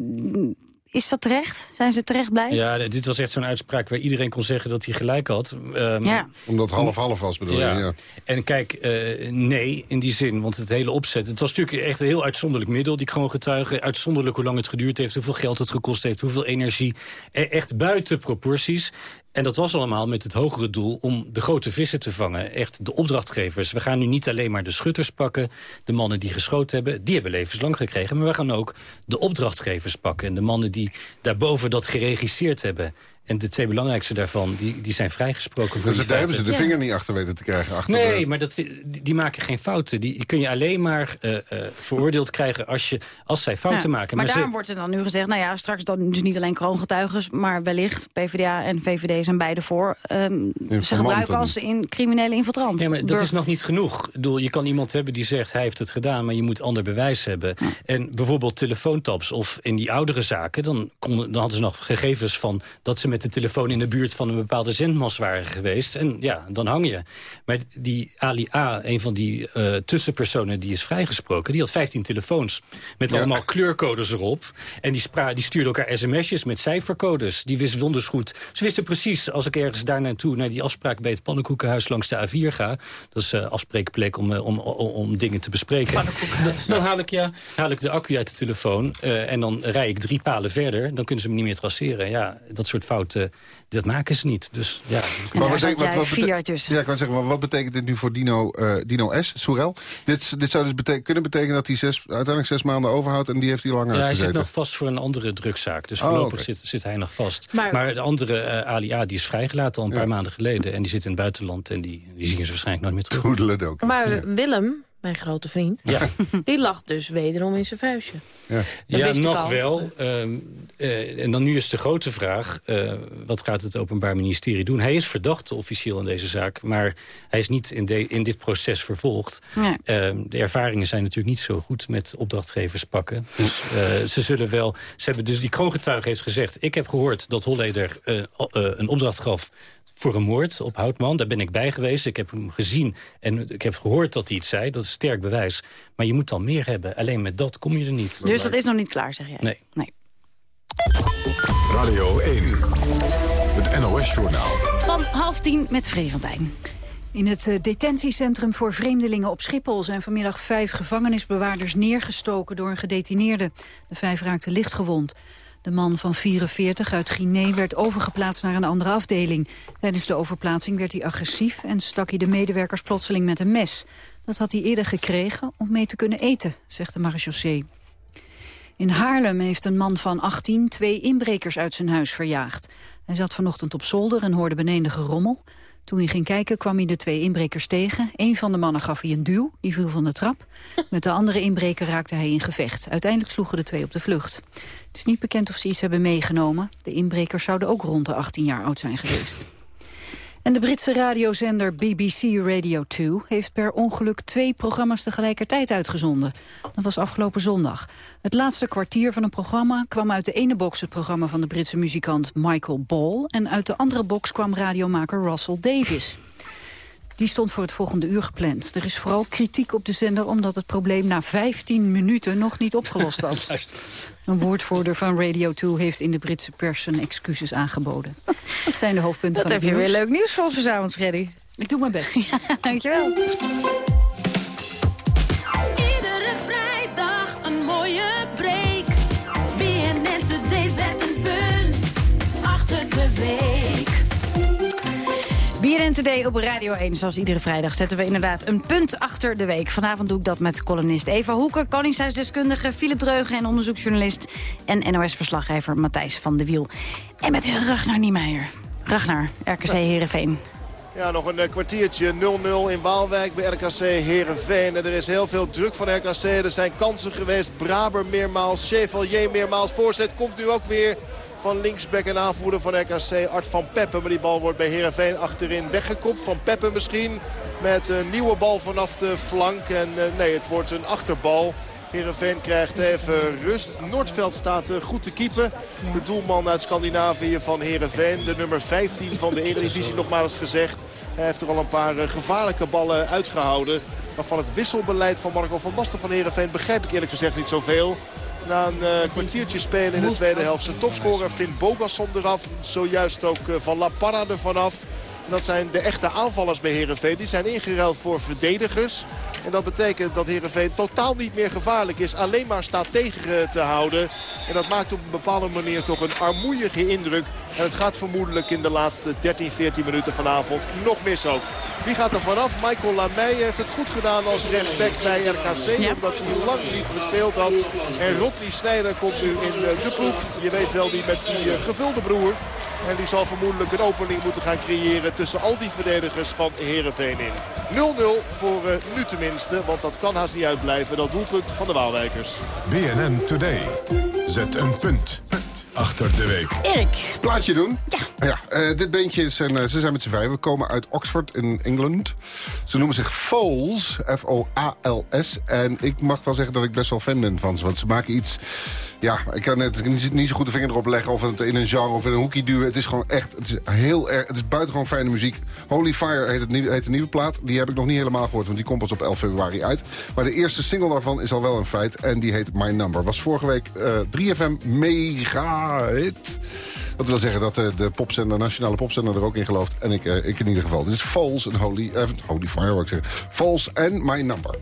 Is dat terecht? Zijn ze terecht blij? Ja, dit was echt zo'n uitspraak waar iedereen kon zeggen dat hij gelijk had. Ehm, Ja. Omdat half-half was, bedoel ja. je? Ja. En kijk, eh, nee, in die zin, want het hele opzet... het was natuurlijk echt een heel uitzonderlijk middel, die kroongetuigen. Uitzonderlijk hoe lang het geduurd heeft, hoeveel geld het gekost heeft... hoeveel energie, E- echt buiten proporties. En dat was allemaal met het hogere doel om de grote vissen te vangen. Echt de opdrachtgevers. We gaan nu niet alleen maar de schutters pakken... de mannen die geschoten hebben, die hebben levenslang gekregen... maar we gaan ook de opdrachtgevers pakken... en de mannen die daarboven dat geregisseerd hebben... En de twee belangrijkste daarvan, die, die zijn vrijgesproken voor Dus die daar hebben ze de vinger niet achter weten te krijgen. Achter Nee, de- maar dat, die, die maken geen fouten. Die, die kun je alleen maar eh, eh, veroordeeld krijgen als, je, als zij fouten Ja, maken. Maar, daarom wordt er dan nu gezegd, nou ja, straks dan dus niet alleen kroongetuigen... maar wellicht PvdA en VVD zijn beide voor. ehm, ze gebruiken als in criminele infiltrant. Ja, maar dat Burger- is nog niet genoeg. Ik bedoel, je kan iemand hebben die zegt hij heeft het gedaan... maar je moet ander bewijs hebben. En bijvoorbeeld telefoontaps of in die oudere zaken... dan, konden, dan hadden ze nog gegevens van dat ze met de telefoon in de buurt van een bepaalde zendmas waren geweest. En ja, dan hang je. Maar die Ali A, een van die uh, tussenpersonen die is vrijgesproken... die had 15 telefoons met allemaal kleurcodes erop. En die, die stuurden elkaar sms'jes met cijfercodes. Die wisten wonders goed. Ze wisten precies, als ik ergens daar naartoe... naar die afspraak bij het Pannenkoekenhuis langs de A4 ga... dat is uh, afspreekplek om, uh, om, om, om, dingen te bespreken. Dan, dan haal, ik, ja, haal ik de accu uit de telefoon... en dan rij ik drie palen verder. Dan kunnen ze me niet meer traceren. Ja, dat soort fouten, dat maken ze niet. Dus, ja. Maar wat, wat, wat, vier jaar tussen. Ja, ik kan zeggen, maar wat betekent dit nu voor Dino, uh, Dino S, Soerel? Dit, dit zou dus bete kunnen betekenen dat hij zes, uiteindelijk zes maanden overhoudt... en die heeft hij lang ja, uitgezeten. Hij zit nog vast voor een andere drugzaak. Dus voorlopig oh, okay. zit, zit hij nog vast. Maar, maar de andere uh, Ali A, die is vrijgelaten al een ja. paar maanden geleden. En die zit in het buitenland en die, die zien ze waarschijnlijk nooit meer terug. Toedelen ook. Maar ja. Willem, mijn grote vriend, ja. die lag dus wederom in zijn vuistje. Ja, ja nog wel. Uh, uh, en dan nu is de grote vraag, uh, wat gaat het Openbaar Ministerie doen? Hij is verdachte officieel in deze zaak, maar hij is niet in, de, in dit proces vervolgd. Ja. de ervaringen zijn natuurlijk niet zo goed met opdrachtgevers pakken. Dus ze zullen wel... Ze hebben dus die kroongetuige heeft gezegd, ik heb gehoord dat Holleder een opdracht gaf voor een moord op Houtman. Daar ben ik bij geweest. Ik heb hem gezien en ik heb gehoord dat hij iets zei. Dat is sterk bewijs. Maar je moet dan meer hebben. Alleen met dat kom je er niet. Dus dat is nog niet klaar, zeg jij? Nee. nee. Radio 1. Het NOS-journaal. Van half tien met Vreventijn. In het uh, detentiecentrum voor vreemdelingen op Schiphol zijn vanmiddag vijf gevangenisbewaarders neergestoken door een gedetineerde. De vijf raakten lichtgewond. De man van 44 uit Guinea werd overgeplaatst naar een andere afdeling. Tijdens de overplaatsing werd hij agressief en stak hij de medewerkers plotseling met een mes. Dat had hij eerder gekregen om mee te kunnen eten, zegt de marechaussee. In Haarlem heeft een man van 18 twee inbrekers uit zijn huis verjaagd. Hij zat vanochtend op zolder en hoorde beneden gerommel. Toen hij ging kijken kwam hij de twee inbrekers tegen. Een van de mannen gaf hij een duw, die viel van de trap. Met de andere inbreker raakte hij in gevecht. Uiteindelijk sloegen de twee op de vlucht. Het is niet bekend of ze iets hebben meegenomen. De inbrekers zouden ook rond de 18 jaar oud zijn geweest. En de Britse radiozender BBC Radio 2 heeft per ongeluk twee programma's tegelijkertijd uitgezonden. Dat was afgelopen zondag. Het laatste kwartier van een programma kwam uit de ene box het programma van de Britse muzikant Michael Ball. En uit de andere box kwam radiomaker Russell Davis. Die stond voor het volgende uur gepland. Er is vooral kritiek op de zender omdat het probleem na 15 minuten nog niet opgelost was. Een woordvoerder van Radio 2 heeft in de Britse pers zijn excuses aangeboden. Dat zijn de hoofdpunten Dat van heb het je nieuws. weer leuk nieuws voor ons verzameld, Freddy. Ik doe mijn best. Ja, dankjewel. Iedere week. BNN Today op Radio 1. Zoals iedere vrijdag zetten we inderdaad een punt achter de week. Vanavond doe ik dat met columnist Eva Hoeken... Koningshuisdeskundige Philip Dreugen en onderzoeksjournalist... en NOS-verslaggever Matthijs van de Wiel. En met Ragnar Niemeyer. Ragnar, RKC Heerenveen. Ja, nog een uh, kwartiertje 0-0 in Waalwijk bij RKC Herenveen. Er is heel veel druk van RKC. Er zijn kansen geweest. Braber meermaals, Chevalier meermaals. Voorzet komt nu ook weer van linksback en aanvoerder van RKC, Art van Peppen. Maar die bal wordt bij Herenveen achterin weggekopt. Van Peppen misschien met een nieuwe bal vanaf de flank. En uh, nee, het wordt een achterbal. Heerenveen krijgt even rust. Noordveld staat uh, goed te keepen. De doelman uit Scandinavië van Heerenveen. De nummer 15 van de Eredivisie nogmaals gezegd. Hij heeft er al een paar uh, gevaarlijke ballen uitgehouden. Maar van het wisselbeleid van Marco van Basten van Heerenveen begrijp ik eerlijk gezegd niet zoveel. Na een uh, kwartiertje spelen in de tweede helft. Zijn topscorer vindt Bogasson eraf. Zojuist ook uh, Van La Parra er vanaf. En dat zijn de echte aanvallers bij Heerenveen. Die zijn ingeruild voor verdedigers. En dat betekent dat Heerenveen totaal niet meer gevaarlijk is. Alleen maar staat tegen te houden. En dat maakt op een bepaalde manier toch een armoeige indruk. En het gaat vermoedelijk in de laatste 13, 14 minuten vanavond nog mis ook. Wie gaat er vanaf? Michael Lamey heeft het goed gedaan als rechtsback bij RKC. Ja. Omdat hij lang niet gespeeld had. En Rodney Snijder komt nu in de ploeg. Je weet wel, die met die uh, gevulde broer. En die zal vermoedelijk een opening moeten gaan creëren tussen al die verdedigers van Heerenveen in. 0-0 voor uh, nu tenminste, want dat kan haast niet uitblijven. Dat doelpunt van de Waalwijkers. BNN Today. Zet een punt achter de week. Erik. Plaatje doen? Ja. ja uh, dit beentje zijn, uh, ze zijn met z'n vijf. We komen uit Oxford in Engeland. Ze noemen zich Foals, F-O-A-L-S. En ik mag wel zeggen dat ik best wel fan ben van ze. Want ze maken iets Ja, ik kan net niet, zo goed de vinger erop leggen of het in een genre of in een hoekje duwen. Het is gewoon echt, het is heel erg, het is buitengewoon fijne muziek. Holy Fire heet, het de nieuwe plaat. Die heb ik nog niet helemaal gehoord, want die komt pas op 11 februari uit. Maar de eerste single daarvan is al wel een feit en die heet My Number. Was vorige week eh 3FM mega hit. Dat wil zeggen dat eh, de popzender, nationale popzender er ook in gelooft. En ik, eh, ik in ieder geval. Dus Falls en Holy, eh, Holy Fire, wou ik zeggen. Falls en My Number.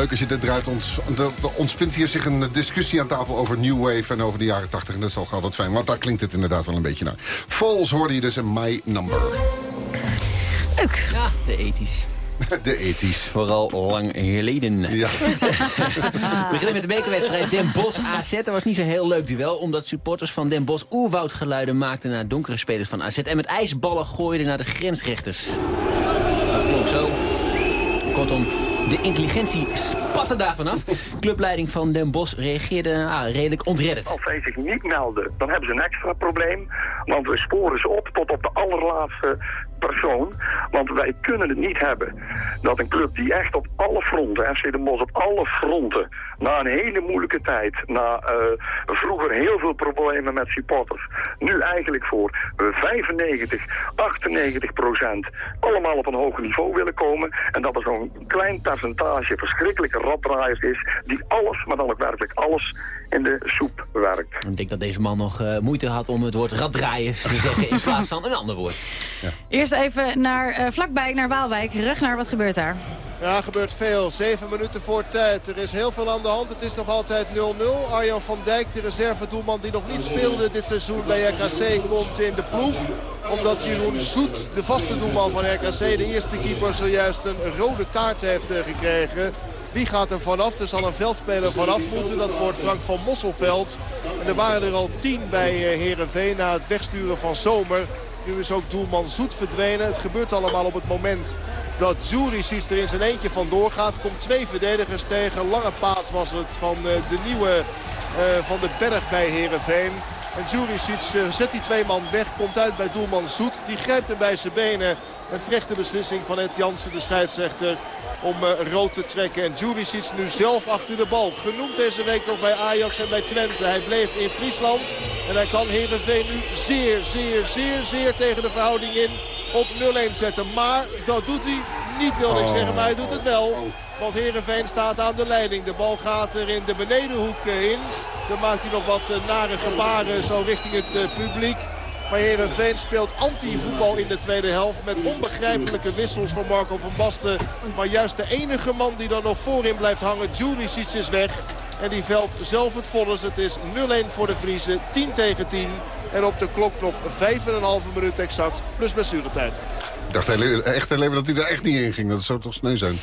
Leuk als je dit draait. Ons, er ontspint hier zich een discussie aan tafel over New Wave en over de jaren 80. En dat is al altijd fijn, want daar klinkt het inderdaad wel een beetje naar. Falls hoorde je dus in My Number. Leuk. Ja, de ethisch. De ethisch. Vooral lang geleden. Ja. We beginnen met de bekerwedstrijd Den Bosch AZ. Dat was niet zo'n heel leuk duel, omdat supporters van Den Bosch oerwoudgeluiden maakten naar donkere spelers van AZ. En met ijsballen gooiden naar de grensrechters. Dat klonk zo. Kortom, de intelligentie spatte daar vanaf. Clubleiding van Den Bosch reageerde ah, redelijk ontredderd. Als zij zich niet melden, dan hebben ze een extra probleem. Want we sporen ze op tot op de allerlaatste persoon. Want wij kunnen het niet hebben dat een club die echt op alle fronten, FC Den Bosch op alle fronten, na een hele moeilijke tijd, na eh, vroeger heel veel problemen met supporters, nu eigenlijk voor 95, 98 procent allemaal op een hoger niveau willen komen. En dat er zo'n klein percentage verschrikkelijke raddraaiers is die alles, maar dan ook werkelijk alles, in de soep werkt. Ik denk dat deze man nog eh, moeite had om het woord raddraaien te zeggen in plaats van een ander woord. Eerst even naar, eh, vlakbij naar Waalwijk. Ragnar, wat gebeurt daar? Ja, gebeurt veel. Zeven minuten voor tijd. Er is heel veel aan de hand. Het is nog altijd 0-0. Arjan van Dijk, de reservedoelman die nog niet speelde dit seizoen bij RKC, komt in de ploeg. Omdat Jeroen Zoet, de vaste doelman van RKC, de eerste keeper, zojuist een rode kaart heeft eh, gekregen. Wie gaat er vanaf? Er zal een veldspeler vanaf moeten. Dat wordt Frank van Mosselveld. En er waren er al tien bij eh, Heerenveen na het wegsturen van Zomer. Nu is ook doelman Zoet verdwenen. Het gebeurt allemaal op het moment dat Juricic er in zijn eentje vandoor gaat. Komt twee verdedigers tegen. Lange paas was het van eh, de nieuwe eh, van de Berg bij Heerenveen. En Juricic eh, zet die twee man weg. Komt uit bij doelman Zoet. Die grijpt hem bij zijn benen. Een terechte beslissing van Ed Jansen, de scheidsrechter, om rood te trekken. En Juricic nu zelf achter de bal. Genoemd deze week nog bij Ajax en bij Twente. Hij bleef in Friesland. En hij kan Heerenveen nu zeer, zeer, zeer, zeer tegen de verhouding in op 0-1 zetten. Maar dat doet hij niet, wil ik Oh. zeggen. Maar hij doet het wel. Want Heerenveen staat aan de leiding. De bal gaat er in de benedenhoek eh, in. Dan maakt hij nog wat eh, nare gebaren zo richting het eh, publiek. Maar Heerenveen speelt anti-voetbal in de tweede helft. Met onbegrijpelijke wissels van Marco van Basten. Maar juist de enige man die dan nog voorin blijft hangen, Juricic is weg. En die veld zelf het volles. Het is 0-1 voor de Vriezen. 10 tegen 10. En op de klok nog 5,5 minuut exact. Plus blessuretijd. Ik dacht echt heel even dat hij er echt niet in ging. Dat zou toch sneu zijn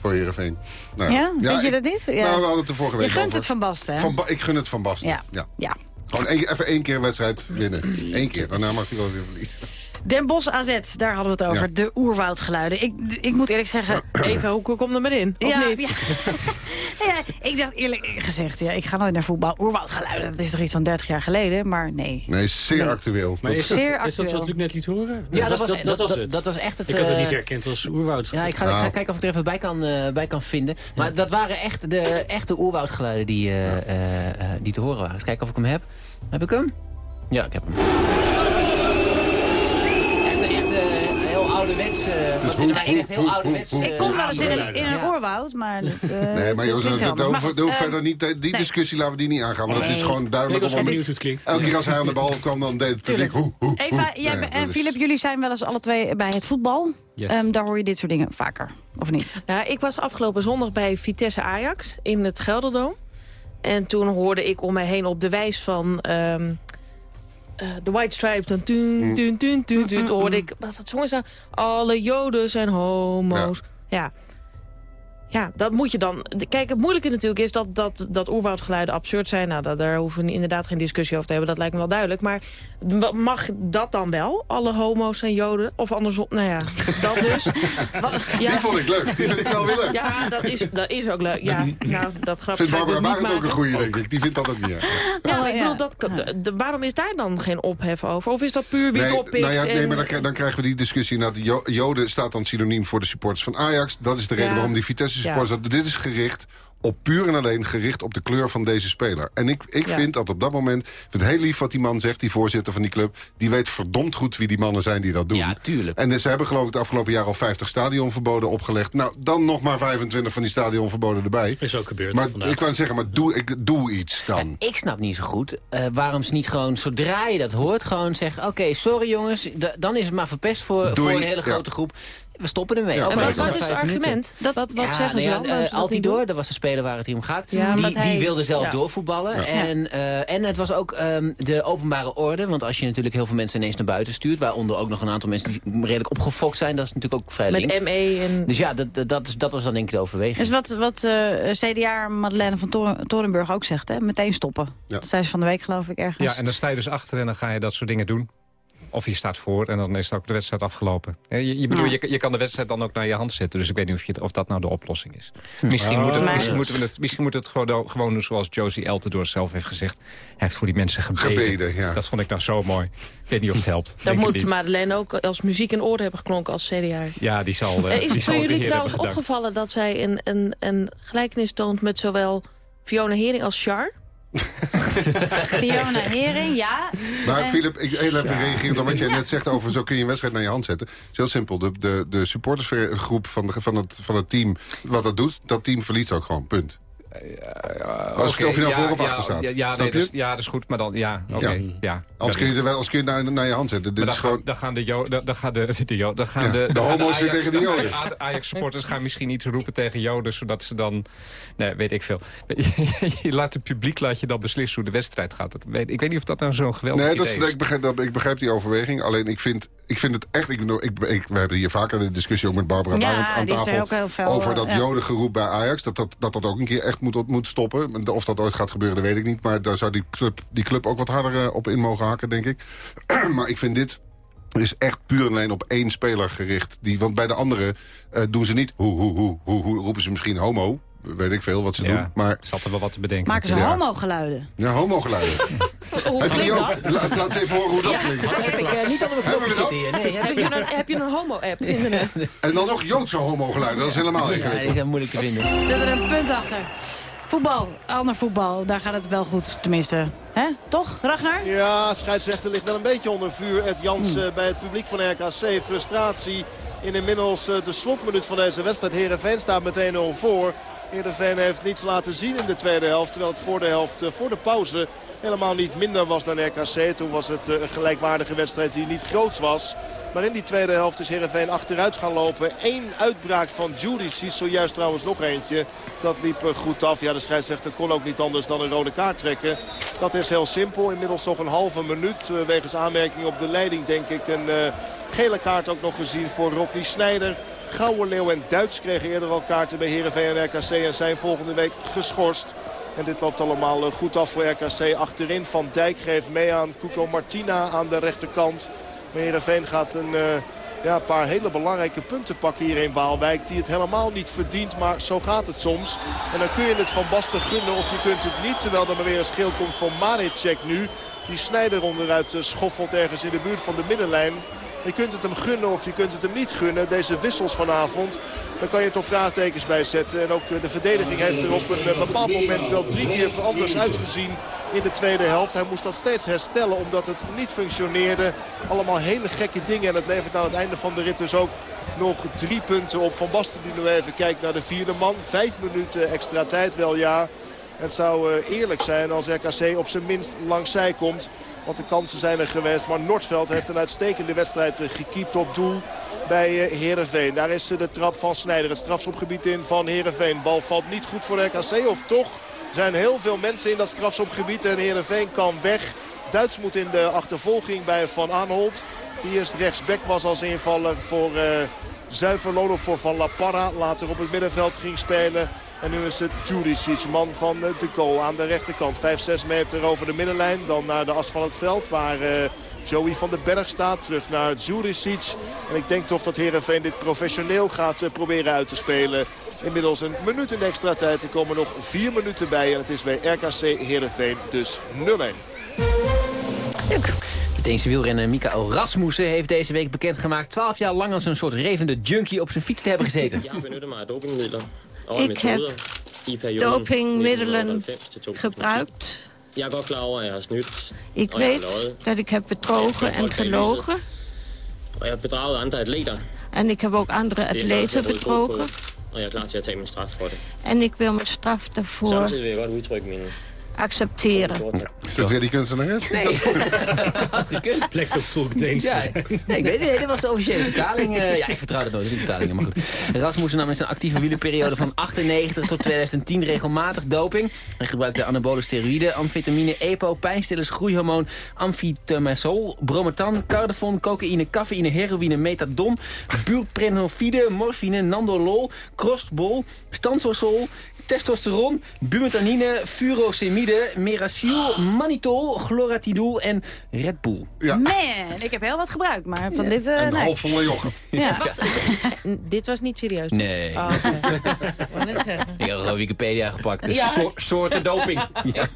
voor Heerenveen. Nou, Ja, vind je ik- dat niet? Ja. Nou, we hadden het de vorige Je week gunt over. het Van Basten, hè? Van Ba- ik gun het Van Basten. Ja. ja. Ja. Gewoon één- even één keer een wedstrijd winnen. Eén keer. Daarna mag hij wel weer verliezen. Den Bosch AZ, daar hadden we het over. Ja. De oerwoudgeluiden. Ik, ik moet eerlijk zeggen... Even, hoe komt er maar in? Of ja, niet? ja. ja, ik dacht eerlijk gezegd, ja, ik ga nooit naar voetbal. Oerwoudgeluiden, dat is toch iets van 30 jaar geleden? Maar nee. Nee, zeer actueel. Maar is, Zeer dat, is dat actueel. wat Luc net liet horen? Ja, dat was, dat, dat, was het. dat was echt het... Ik had het eh, niet herkend als oerwoud. Ja, ik ga, ik ga kijken of ik er even bij kan, eh, bij kan vinden. Maar dat waren echt de echte oerwoudgeluiden die, eh, eh, eh, die te horen waren. Eens kijken of ik hem heb. Heb ik hem? Ja, ik heb hem. Echt, echt eh, heel ouderwets. eh, wat zegt, heel ouderwets. eh, Ik kom wel eens in een, in een Ja. oerwoud, maar... Dat, eh, Nee, maar dat Joost, eh, verder niet, die nee. discussie laten we die niet aangaan. Want het is gewoon duidelijk. Ik ben wel om- benieuwd hoe het klinkt. Elke keer als hij aan de bal kwam, dan deed het publiek... Hoe, hoe, Eva, hoe. jij dat en is- Filip, jullie zijn wel eens alle twee bij het voetbal. Yes. Ehm, daar hoor je dit soort dingen vaker, of niet? Ja, ik was afgelopen zondag bij Vitesse Ajax in het Gelderdoom. En toen hoorde ik om mij heen op de wijs van ehm, eh, de White Stripes. Dan tun, tun, tun, tun, tun. Toen hoorde ik, wat wat zongen ze? Alle joden zijn homo's. Ja. Ja, dat moet je dan... Kijk, het moeilijke natuurlijk is dat, dat, dat oerwoudgeluiden absurd zijn. Nou, dat, daar hoeven we inderdaad geen discussie over te hebben. Dat lijkt me wel duidelijk. Maar mag dat dan wel? Alle homo's zijn joden? Of andersom? Nou ja, dat dus. Wat- ja. Die vond ik leuk. Die vind ik wel weer leuk. Ja, dat is, dat is ook leuk. Ja, nou, dat grapje Vindt Barbara dus Barend ook een goeie, denk ik. Die vindt dat ook niet. Ja. Ja, maar Oh, ik ja. bedoel, dat, kan- de- de- waarom is daar dan geen ophef over? Of is dat puur wie het Nee, oppikt? nou ja, nee, en- maar dan, dan krijgen we die discussie. Nou, de Jo- Joden staat dan synoniem voor de supporters van Ajax. Dat is de reden Ja. waarom die Vitesse Dit is gericht op puur en alleen gericht op de kleur van deze speler. En ik, ik Ja. vind dat op dat moment... Ik vind het heel lief wat die man zegt, die voorzitter van die club. Die weet verdomd goed wie die mannen zijn die dat doen. Ja, tuurlijk. En ze hebben geloof ik het afgelopen jaar al 50 stadionverboden opgelegd. Nou, dan nog maar 25 van die stadionverboden erbij. Is ook gebeurd Maar vandaag. ik wou zeggen, maar doe, ik, doe iets dan. Ik snap niet zo goed eh, waarom ze niet gewoon, zodra je dat hoort, gewoon zeggen... oké, sorry jongens, dan is het maar verpest voor, Doei. voor een hele Ja. grote groep. We stoppen ermee. Ja, En al wat, is wat is het argument? Dat, wat Ja, zeggen nou ze ja, dan? eh, waarom ze dat was de speler waar het hier om gaat. Ja, die, die hij- wilde zelf ja. doorvoetballen. Ja. En, eh, en het was ook ehm, de openbare orde. Want als je natuurlijk heel veel mensen ineens naar buiten stuurt... waaronder ook nog een aantal mensen die redelijk opgefokt zijn... dat is natuurlijk ook vrij link. Met ME en... Dus ja, dat, dat, dat, is- dat was dan denk ik de overweging. Dus wat, wat eh, CDA Madeleine van Toren- Torenburg ook zegt, hè? meteen stoppen. Ja. Dat zei ze van de week geloof ik ergens. Ja, en dan sta je dus achter en dan ga je dat soort dingen doen. Of je staat voor en dan is ook de wedstrijd afgelopen. Je, je, bedoel, Ja. je, je kan de wedstrijd dan ook naar je hand zetten. Dus ik weet niet of, je, of dat nou de oplossing is. Misschien, moet het, Oh, misschien, moeten we het, misschien moeten we het gewoon, gewoon doen zoals Josie Eltendoor zelf heeft gezegd. Hij heeft voor die mensen gebeden. Gebeden, ja. Dat vond ik nou zo mooi. Ik weet niet of het helpt. Denk het moet. Madeleine ook als muziek in orde hebben geklonken als CDA. Ja, die zal, eh, Eh, is het voor jullie trouwens opgevallen dat zij een, een, een gelijkenis toont met zowel Fiona Hering als Char? Fiona Hering, ja. Maar En- Filip, ik heel even reageren op wat jij net zegt over... zo kun je een wedstrijd naar je hand zetten. Het is heel simpel. De, de, de supportersgroep van, de, van, het, van het team wat dat doet... dat team verliest ook gewoon, punt. Als- Oké, of je nou ja, voor of ja, achter staat. Ja, ja, Snap nee, je? dat is, ja, dat is goed, maar dan, ja, oké, Ja. ja. Anders kun je, er wel, als kun je het naar, naar je hand zetten. Dit is gewoon... gaan, dan gaan de jo- dan, gaan de, de, jo- dan gaan Ja, de, de homo's weer tegen de Joden. de Ajax-supporters gaan misschien iets roepen tegen Joden... zodat ze dan... Nee, weet ik veel. je laat het publiek laat je dan beslissen hoe de wedstrijd gaat. Dat weet, ik weet niet of dat nou zo'n geweldig Nee, dat idee is, ik, begrijp, dat, ik begrijp die overweging. Alleen ik vind, ik vind het echt... Ik, bedoel, ik, ik, we hebben hier vaker de discussie ook met Barbara Ja, Barend aan tafel... ook heel fel, over dat ja. jodengeroep bij Ajax. Dat dat, dat dat ook een keer echt moet, moet stoppen. Of dat ooit gaat gebeuren, weet ik niet. Maar daar zou die club, die club ook wat harder eh, op in mogen haken, denk ik. maar ik vind dit is echt puur en alleen op één speler gericht. Die, want bij de anderen eh, doen ze niet... Hoe, hoe, hoe, hoe, roepen ze misschien homo. Weet ik veel wat ze Ja, doen. Maar zat er wel wat te bedenken. Maken ze Ja. homo-geluiden? ja, homo-geluiden. Hoe Heb je ook? La- laat eens even horen hoe dat klinkt. Dat heb ik eh, niet Hebben we dat? hier. Nee, heb, je een, heb je een homo-app? Internet? En dan nog Joodse homo-geluiden. Dat is helemaal Ja, ingewikkeld. die zijn moeilijk te vinden. Zet er een punt achter. Voetbal, ander voetbal, daar gaat het wel goed, tenminste. hè? Toch, Ragnar? Ja, scheidsrechter ligt wel een beetje onder vuur. Ed Jans Hmm. eh, bij het publiek van RKC. Frustratie in inmiddels eh, de slotminuut van deze wedstrijd. Heerenveen staat met 1-0 voor. Heerenveen heeft niets laten zien in de tweede helft. Terwijl het voor de helft, eh, voor de pauze, helemaal niet minder was dan RKC. Toen was het eh, een gelijkwaardige wedstrijd die niet groots was. Maar in die tweede helft is Heerenveen achteruit gaan lopen. Eén uitbraak van Juricic, zojuist trouwens nog eentje. Dat liep eh, goed af. Ja, de scheidsrechter kon ook niet anders dan een rode kaart trekken. Dat is heel simpel. Inmiddels nog een halve minuut. Wegens aanmerking op de leiding denk ik een gele kaart ook nog gezien voor Rodney Snijder. Gouden Leeuw en Duits kregen eerder al kaarten bij Heerenveen en RKC. En zijn volgende week geschorst. En dit loopt allemaal eh, goed af voor RKC. Achterin Van Dijk geeft mee aan Cuco Martina aan de rechterkant. Maar gaat een eh, ja, paar hele belangrijke punten pakken hier in Waalwijk. Die het helemaal niet verdient, maar zo gaat het soms. En dan kun je het Van Basten gunnen of je kunt het niet. Terwijl er maar weer een schil komt van Maricek nu. Die Snijder onderuit eh, schoffelt ergens in de buurt van de middenlijn. Je kunt het hem gunnen of je kunt het hem niet gunnen. Deze wissels vanavond, daar kan je toch vraagtekens bij zetten. En ook eh, de verdediging heeft er op een eh, bepaald moment wel drie keer anders uitgezien in de tweede helft. Hij moest dat steeds herstellen omdat het niet functioneerde. Allemaal hele gekke dingen. En het levert aan het einde van de rit dus ook nog drie punten op. Van Basten die nu even kijkt naar de vierde man. Vijf minuten extra tijd wel ja. Het zou eh, eerlijk zijn als RKC op zijn minst langs zij komt. Want de kansen zijn er geweest. Maar Noordveld heeft een uitstekende wedstrijd eh, gekiept op doel bij eh, Heerenveen. Daar is eh, de trap van Snijder. Het strafschopgebied in van Heerenveen. Bal valt niet goed voor RKC. Of toch zijn heel veel mensen in dat strafschopgebied. En Heerenveen kan weg. Duits moet in de achtervolging bij Van Aanholt. Die eerst rechtsback was als invaller voor... eh Zuiverlodo voor Van La Parra. Later op het middenveld ging spelen. En nu is het Juricic, man van eh, de goal aan de rechterkant. 5-6 meter over de middenlijn. Dan naar de as van het veld waar eh, Joey van den Berg staat. Terug naar Juricic. En ik denk toch dat Heerenveen dit professioneel gaat eh, proberen uit te spelen. Inmiddels een minuut in extra tijd. Er komen nog vier minuten bij. En het is bij RKC Heerenveen dus 0-1. De Deense wielrenner Mikael Rasmussen heeft deze week bekendgemaakt... 12 jaar lang als een soort revende junkie op zijn fiets te hebben gezeten. Ik heb dopingmiddelen 1998 til 2000. gebruikt. Ik har weet dat ik heb bedrogen en gelogen. har bedraget andre atleter. En ik heb ook andere er atleten bedrogen. det. En ik wil mijn straf daarvoor Samtidig accepteren. Is dat weer die kunstenares? Nee. Had gekund. Lijkt op Tolk Deens te Ja, nee, ik weet het niet. Dit was de officiële vertaling. eh, ja, ik vertrouw het nooit, die vertalingen, maar goed. Rasmussen nam in zijn actieve wielerperiode van 98 tot 2010 regelmatig doping. Hij gebruikte anabole steroïden, amfetamine, EPO, pijnstillers, groeihormoon, amfitamazol, brometan, cardafon, cocaïne, cafeïne, heroïne, methadon, buprenorfide, morfine, nandolol, crostbol, stanzosol, testosteron, bumetanine, furosemide, meracil, mannitol, chloratidol en Red Bull. Man, ik heb heel wat gebruikt, maar van dit... eh, Een nee. halfvolle yoghurt. Ja. Dit was niet serieus. toch? Nee. Oh, oké. Ik zeggen. Ik heb gewoon Wikipedia gepakt. Dus Ja. soor- soorten doping. Ja.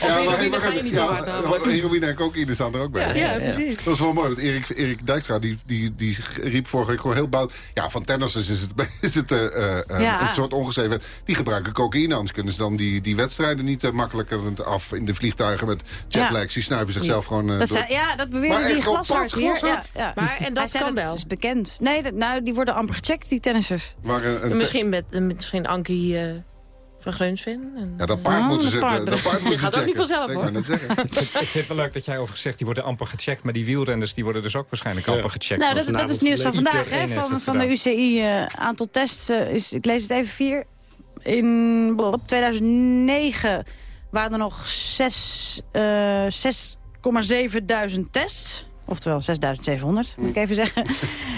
Ja, heroïne maar, ga je niet zo hard heroïne en cocaïne staan er ook bij. Ja, ja, precies. Dat is wel mooi. Dat Erik, Erik Dijkstra die, die, die riep vorige week gewoon heel bout. Ja, van tennissers is het, is het eh, eh, Ja. een soort ongeschreven. Die gebruiken cocaïne, anders kunnen ze dan die, die wedstrijden niet eh, makkelijker af in de vliegtuigen met jetlags. Die snuiven zichzelf gewoon eh, Dat door. ja, dat Maar echt die plat, hier. glashard? Ja, ja. Maar, en dat Hij kan dat wel. is bekend. Nee, dat, nou, die worden amper gecheckt, die tennissers. Waar, eh, te- Misschien met, met misschien Ankie... eh, Van Greunsven. En... Ja, dat paard moeten ze... dat paard. Dat paard Die moeten ze gaat ook niet vanzelf, Ik hoor. zeggen. ik vind het wel leuk dat jij over gezegd, die worden amper gecheckt. Maar die wielrenners die worden dus ook waarschijnlijk amper gecheckt. Nou, dat, dat is nieuws van vandaag, hè, van, van de. UCI. eh, aantal tests, is, ik lees het even vier. In op 2009 waren er nog zes, eh, 6,7 duizend tests. Oftewel 6.700, moet ik even zeggen.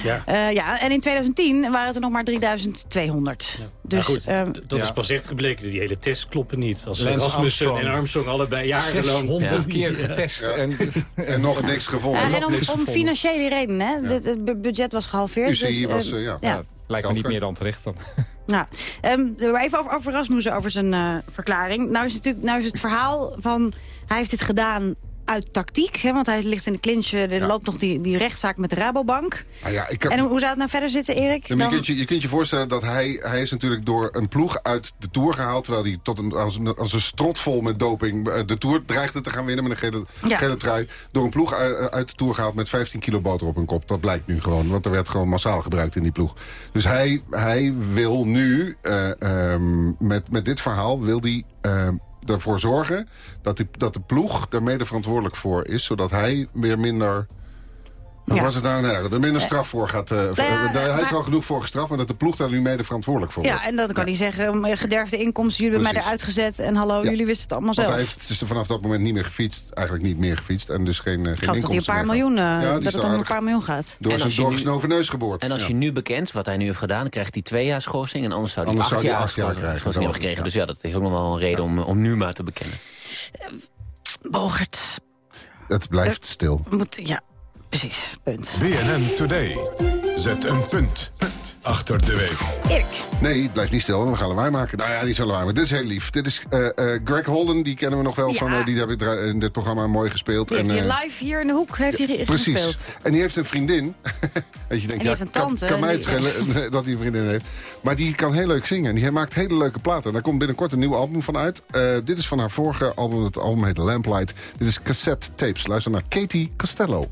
Ja. Eh, ja, en in 2010 waren het er nog maar 3.200. Dus, Dus, goed, ehm, dat is pas echt gebleken. Die hele tests kloppen niet. Als Rasmussen Armstrong. en Armstrong allebei jarenlang... 600 keer getest. Ja. En, En nog niks gevonden. ja, Nog en om, niks om financiële redenen, hè. Dit- Het bu- budget was gehalveerd. UCI dus, eh, was, eh, ja. Lijkt me niet meer dan terecht dan. Nou, ehm, maar even over, over Rasmussen, over zijn eh, verklaring. Nou is, het natuurlijk, nou is het verhaal van... hij heeft dit gedaan uit tactiek, hè, want hij ligt in de clinch. eh, Er loopt nog die, die rechtszaak met de Rabobank. Ah ja, ik heb... En hoe zou het nou verder zitten, Erik? Ja, je, kunt je, je kunt je voorstellen dat hij, hij is natuurlijk door een ploeg uit de Tour gehaald... terwijl hij tot een, als, een, als een strot vol met doping eh, de Tour dreigde te gaan winnen... met een gele, trui. Door een ploeg uit, uit de Tour gehaald met 15 kilo boter op hun kop. Dat blijkt nu gewoon, want er werd gewoon massaal gebruikt in die ploeg. Dus hij, hij wil nu, eh, ehm, met, met dit verhaal, wil hij... ehm, ervoor zorgen dat, dat de ploeg er mede verantwoordelijk voor is... zodat hij weer minder... Ja. was het nou? Nee, er minder straf voor gaat... eh, ja, daar- hij is al genoeg voor gestraft, maar dat de ploeg daar nu mede verantwoordelijk voor wordt. Ja, en dan kan hij zeggen, eh, gederfde inkomsten, jullie hebben mij eruit gezet... en hallo, Ja. jullie wisten het allemaal Want zelf. hij heeft dus vanaf dat moment niet meer gefietst. Eigenlijk niet meer gefietst. En dus geen, eh, geen geloof dat hij een inkomsten paar miljoen, die dat is het om een paar miljoen gaat. Door En zijn als je nu- doorgesnoven neus geboord. En als Ja. je nu bekend wat hij nu heeft gedaan... dan krijgt hij twee jaar schorsing. En anders zou hij Anders acht jaar acht jaar schorsing gekregen. Dus ja, dat is ook nog wel een reden om, om nu maar te bekennen. Bogert, Het blijft stil. moet, ja, precies, punt. BNN Today. Zet een punt achter de week. Erik. Nee, het blijft niet stil. We gaan lawaai maken. Nou ja, niet zo lawaai, maar dit is heel lief. Dit is eh, eh, Greg Holden, die kennen we nog wel. Ja. van. eh, die heb ik in dit programma mooi gespeeld. Die heeft En, hij live hier in de hoek heeft hij Precies. gespeeld. En die heeft een vriendin. dat je denkt, die ja, heeft een tante, Kan, mij het die- schelen dat hij een vriendin heeft. Maar die kan heel leuk zingen. En die maakt hele leuke platen. En daar komt binnenkort een nieuw album van uit. Eh, dit is van haar vorige album. Het album heet Lamplight. Dit is Cassette Tapes. Luister naar Katie Costello.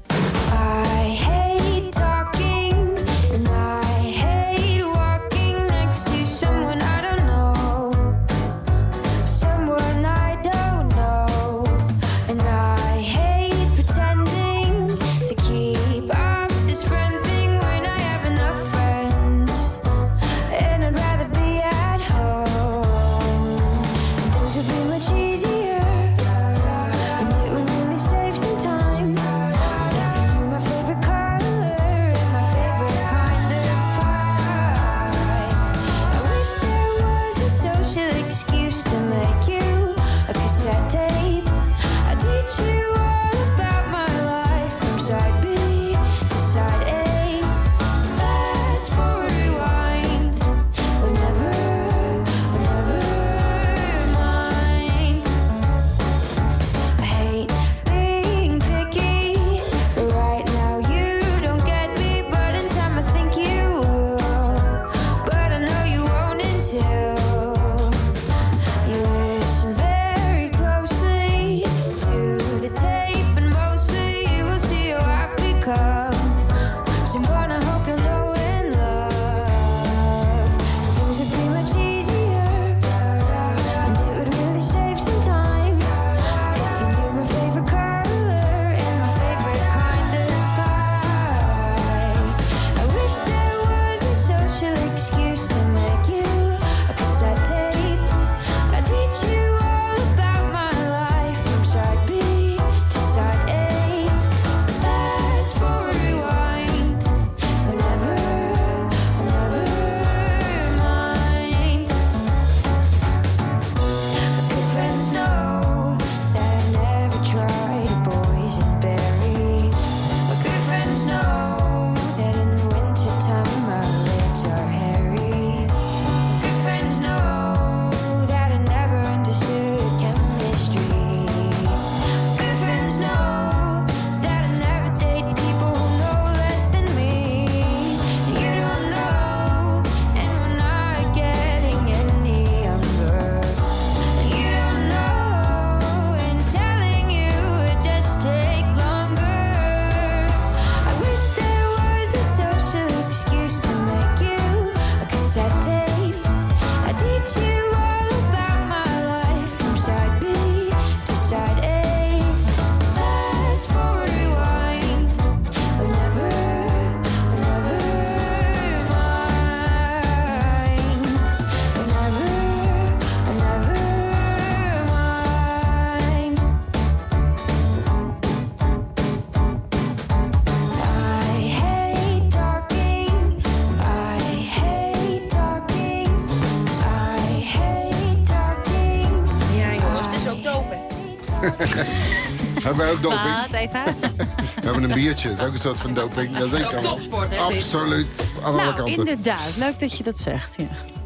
Doping? Wat, Eva? We hebben een biertje. Dat is ook een soort van doping. Jazeker. Ook topsport, hè? Absoluut. Aan alle Nou, kanten. inderdaad. Leuk dat je dat zegt, ja.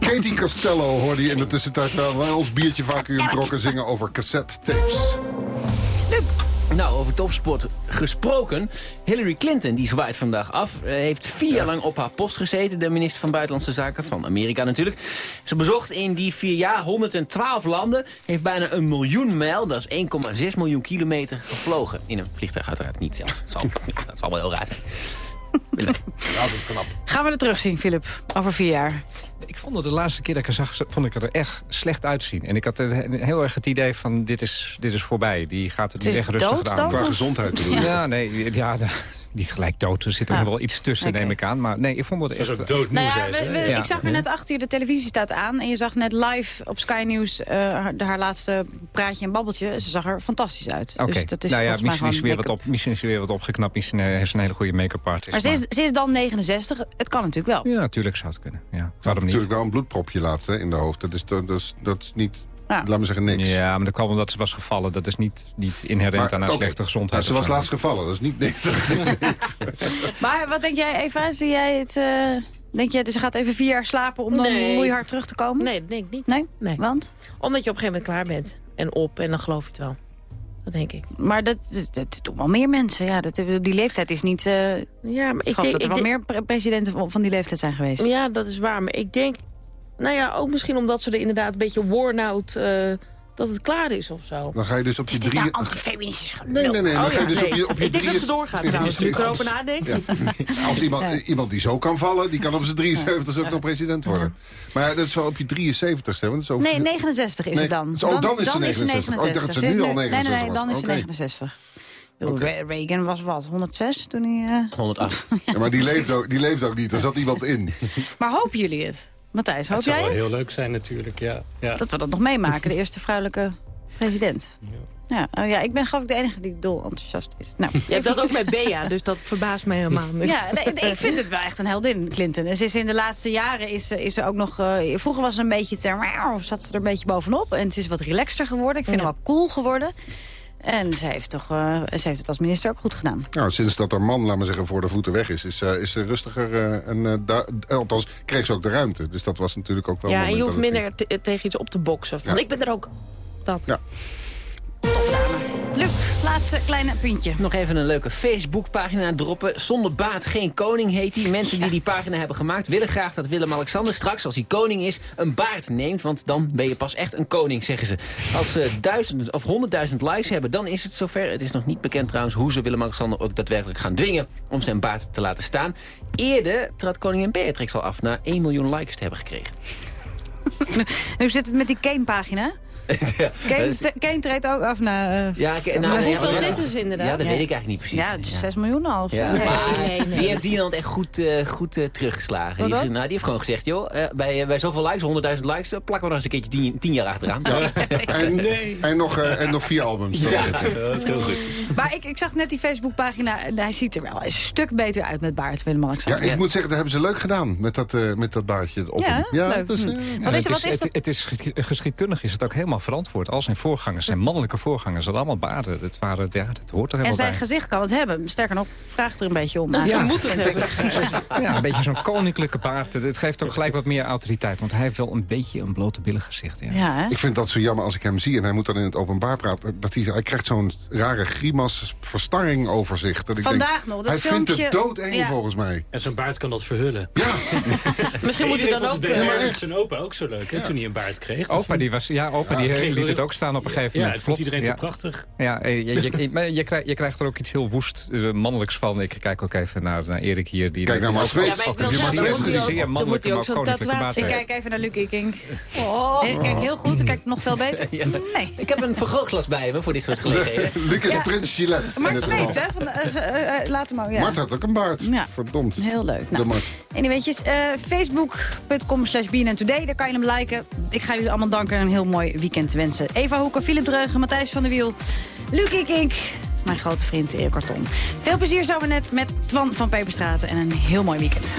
Katie Costello hoorde je in de tussentijd wel. Wij ons biertje vacuüm trokken zingen over cassette tapes. Nou, over topsport gesproken. Hillary Clinton, die zwaait vandaag af, eh, heeft vier jaar lang op haar post gezeten. De minister van Buitenlandse Zaken, van Amerika natuurlijk. Ze bezocht in die vier jaar 112 landen. Heeft bijna een miljoen mijl, dat is 1,6 miljoen kilometer, gevlogen. In een vliegtuig uiteraard niet zelf. Dat zal, ja, dat zal wel heel raar zijn. Dat is knap. Gaan we er terugzien, Philip, over vier jaar? Ik vond het de laatste keer dat ik er zag, vond ik er echt slecht uitzien. En ik had heel erg het idee van, dit is, dit is voorbij. Die gaat het Ze nu is echt rustig dood aan. dan? Qua gezondheid Ja, je? ja nee, ja, nou, niet gelijk dood. Er zit er Ah. nog wel iets tussen, Oké. neem ik aan. Maar nee, ik vond het is echt... ook doodmoe, Nou ja, we- we- Ja. ik zag er net achter je, de televisie staat aan... en je zag net live op Sky News eh, haar, haar laatste praatje en babbeltje. Ze zag er fantastisch uit. Oké, Dus dat is nou ja, volgens mij misschien is, ze weer wat op, misschien is ze weer wat opgeknapt. Misschien eh, heeft ze een hele goede make-up artist. Maar ze is, ze is dan 69. Het kan natuurlijk wel. Ja, natuurlijk zou het kunnen. Ja? Natuurlijk wel een bloedpropje laatst hè, in de hoofd. Dat is, dat is, dat is niet, Ja. laat me zeggen, niks. Ja, maar dat kwam omdat ze was gevallen. Dat is niet, niet inherent aan haar slechte gezondheid. Ze was zo. laatst gevallen, dat is niet niks. Maar wat denk jij, Eva? Zie jij het... eh, denk je, ze gaat even vier jaar slapen om dan Nee. moeihard terug te komen? Nee, dat denk ik niet. Nee? Nee. Want? Omdat je op een gegeven moment klaar bent. En op, en dan geloof je het wel. Dat denk ik. Maar dat, dat, dat doen wel meer mensen. Ja, dat, die leeftijd is niet... eh Ja, maar ik denk, dat er wel meer pre- presidenten van- van die leeftijd zijn geweest. Ja, dat is waar. Maar ik denk... Nou ja, ook misschien omdat ze er inderdaad een beetje worn-out... eh, dat het klaar is of zo. Dan ga je dus op dit drie... nou antifeministisch gelul? Nee, nee, nee. Dan Oh ga je dus nee. op je, op je Ik denk dat ze doorgaat Nee, trouwens, het is nu ik erover als- nadenk. Ja. Als iemand, iemand die zo kan vallen, die kan op zijn 73 ook nog president worden. Maar dat is wel op je 73ste. Want dat is over... Nee, 69 is Nee, het dan. oh, dan is ze dan 69. Oh, ik dacht dat ze Ze nu al Nee, nee, 69 nee, was. dan is ze Oké. 69. Ik bedoel, Re- Reagan was wat, 106 toen hij... eh, 108. Ja, maar die leeft, ook, die leeft ook niet. Er zat iemand in. Maar hopen jullie het? Matthijs, hoop Het zou jij wel het? heel leuk zijn natuurlijk, ja. ja. Dat we dat nog meemaken, de eerste vrouwelijke president. Ja, oh ja ik ben geloof ik de enige die dol enthousiast is. Nou, Je hebt dat ook met Bea, dus dat verbaast mij helemaal niet. Ja, nee, ik vind het wel echt een heldin, Clinton. En ze is in de laatste jaren is, ze- is ze ook nog... eh, vroeger was ze een beetje... Ter, zat ze er een beetje bovenop. En ze is wat relaxter geworden. Ik vind Ja. haar wel cool geworden. En ze heeft, toch, eh, ze heeft het als minister ook goed gedaan. Nou, sinds dat haar man, laat maar zeggen, voor de voeten weg is... is, eh, is ze rustiger. eh, en, eh, althans, kreeg ze ook de ruimte. Dus dat was natuurlijk ook wel... Ja, en je hoeft minder te- tegen iets op te boksen. Van, Ja. Ik ben er ook. Dat. Ja. Luc, laatste kleine puntje. Nog even een leuke Facebookpagina droppen. Zonder baat geen koning heet die. Mensen die die pagina hebben gemaakt willen graag dat Willem-Alexander straks, als hij koning is, een baard neemt. Want dan ben je pas echt een koning, zeggen ze. Als ze duizend of honderdduizend likes hebben, dan is het zover. Het is nog niet bekend trouwens hoe ze Willem-Alexander ook daadwerkelijk gaan dwingen om zijn baard te laten staan. Eerder trad koningin Beatrix al af na 1 miljoen likes te hebben gekregen. En hoe zit het met die Kane-pagina? Ja, Kane, treedt ook af naar... eh, ja, nou, Maar ja, hoeveel zitten ze inderdaad? Ja, dat Ja. weet ik eigenlijk niet precies. Ja, dus 6 miljoen al. Ja, Nee, maar nee, nee. die heeft Dieland echt goed, eh, goed eh, teruggeslagen. Die heeft, nou, die heeft gewoon gezegd, joh, bij, bij zoveel likes, 100.000 likes, plakken we nog eens een keertje tien, tien jaar achteraan. En, en, nog, en nog vier albums. Ja, dat is heel goed. Maar ik, ik zag net die Facebookpagina en hij ziet er wel een stuk beter uit met baard, Ja, Willem-Alexander. ik moet zeggen, dat hebben ze leuk gedaan met dat, eh, met dat baardje op Ja, hem. Ja, leuk. dus, Hm. Ja, Wat is- het, wat is het, dat? het is geschied- geschiedkundig is het ook helemaal verantwoord. Al zijn voorgangers, zijn mannelijke voorgangers, hadden allemaal baarden. Het waren, ja, dat hoort er En helemaal zijn bij. gezicht kan het hebben. Sterker nog, vraagt er een beetje om. Ja. moet het hebben. Ja, een beetje zo'n koninklijke baard. Het- geeft ook gelijk wat meer autoriteit. Want hij heeft wel een beetje een blote billen gezicht. Ja. Ja? Ik vind dat zo jammer als ik hem zie en hij moet dan in het openbaar praten. Dat hij, hij krijgt zo'n rare grimas verstarring over zich. Dat ik Vandaag denk, nog, dat hij filmpje- vindt het doodeng Ja. volgens mij. En zo'n baard kan dat verhullen. Misschien moet hij dan ook... eh, zijn opa ook zo leuk, hè, toen hij een baard kreeg. Opa, die, was, ja, opa Ja, die het liet het ook staan op een gegeven Ja, moment. dat vond iedereen ja. te prachtig. Ja, eh, je, je, maar je, krijgt, je krijgt er ook iets heel woest eh, mannelijks van. Ik kijk ook even naar, naar Erik hier. Die, Kijk naar Mart die- Smeets. die- Ja, maar ik die- wil die- zeggen, die- dan moet die- hij ook- dan moet mannelijke, hij ook maar zo'n tatoeatie- Ik kijk even naar Luc King. Oh. Ik kijk heel goed, ik kijk nog veel beter. Nee. Ik heb een vergrootglas bij me voor dit soort gelegenheden. Luc is prins Gillette. Mart Smeets, hè? Eh, laat hem ook, ja. Mart had ook een baard. Ja. Verdomd. Heel leuk. De Nou, Mart. anyways, eh facebook.com slash Today. Daar kan je hem liken. Ik ga jullie allemaal danken en een heel mooi weekend wensen. Eva Hoeken, Philip Dreugen, Matthijs van der Wiel, Luc Ikink, mijn grote vriend Erik Karton. Veel plezier zo net met Twan van Peperstraten en een heel mooi weekend.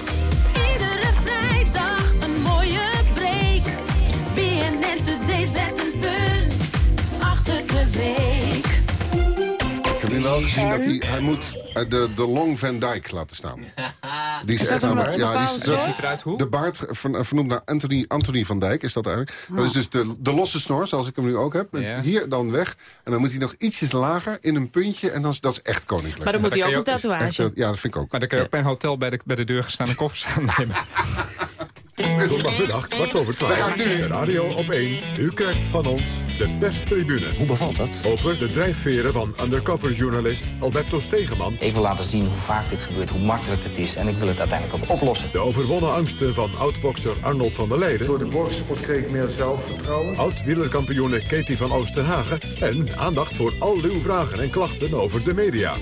Nu wel gezien dat hij... Hij moet eh, de, de Long Van Dyke laten staan. Die Is dat een namelijk- bepaalde ja, die is? Ziet eruit hoe? De baard ver- vernoemd naar Anthony, Anthony van Dijk is dat eigenlijk. Dat is dus de, de losse snor, zoals ik hem nu ook heb. Ja. Hier dan weg. En dan moet hij nog ietsjes lager in een puntje. En dan, is- dat is echt koninklijk. Maar dan moet hij ook een Echt, eh, tatoeage. ja, dat vind ik ook. Maar dan kun je ook bij een hotel bij de, bij de deur gestaan en koffers aannemen. Zondagmiddag kwart over twaalf. De Radio op 1. U krijgt van ons de perstribune. Hoe bevalt dat? Over de drijfveren van undercover-journalist Alberto Stegeman. Ik wil laten zien hoe vaak dit gebeurt, hoe makkelijk het is. En ik wil het uiteindelijk ook oplossen. De overwonnen angsten van oud-bokser Arnold van der Leijden. Door de boksport kreeg ik meer zelfvertrouwen. Oud-wielerkampioene Katie van Oosterhagen. En aandacht voor al uw vragen en klachten over de media.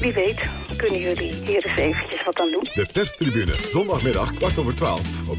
Wie weet kunnen jullie hier eens eventjes wat aan doen. De perstribune. Zondagmiddag kwart over twaalf. Op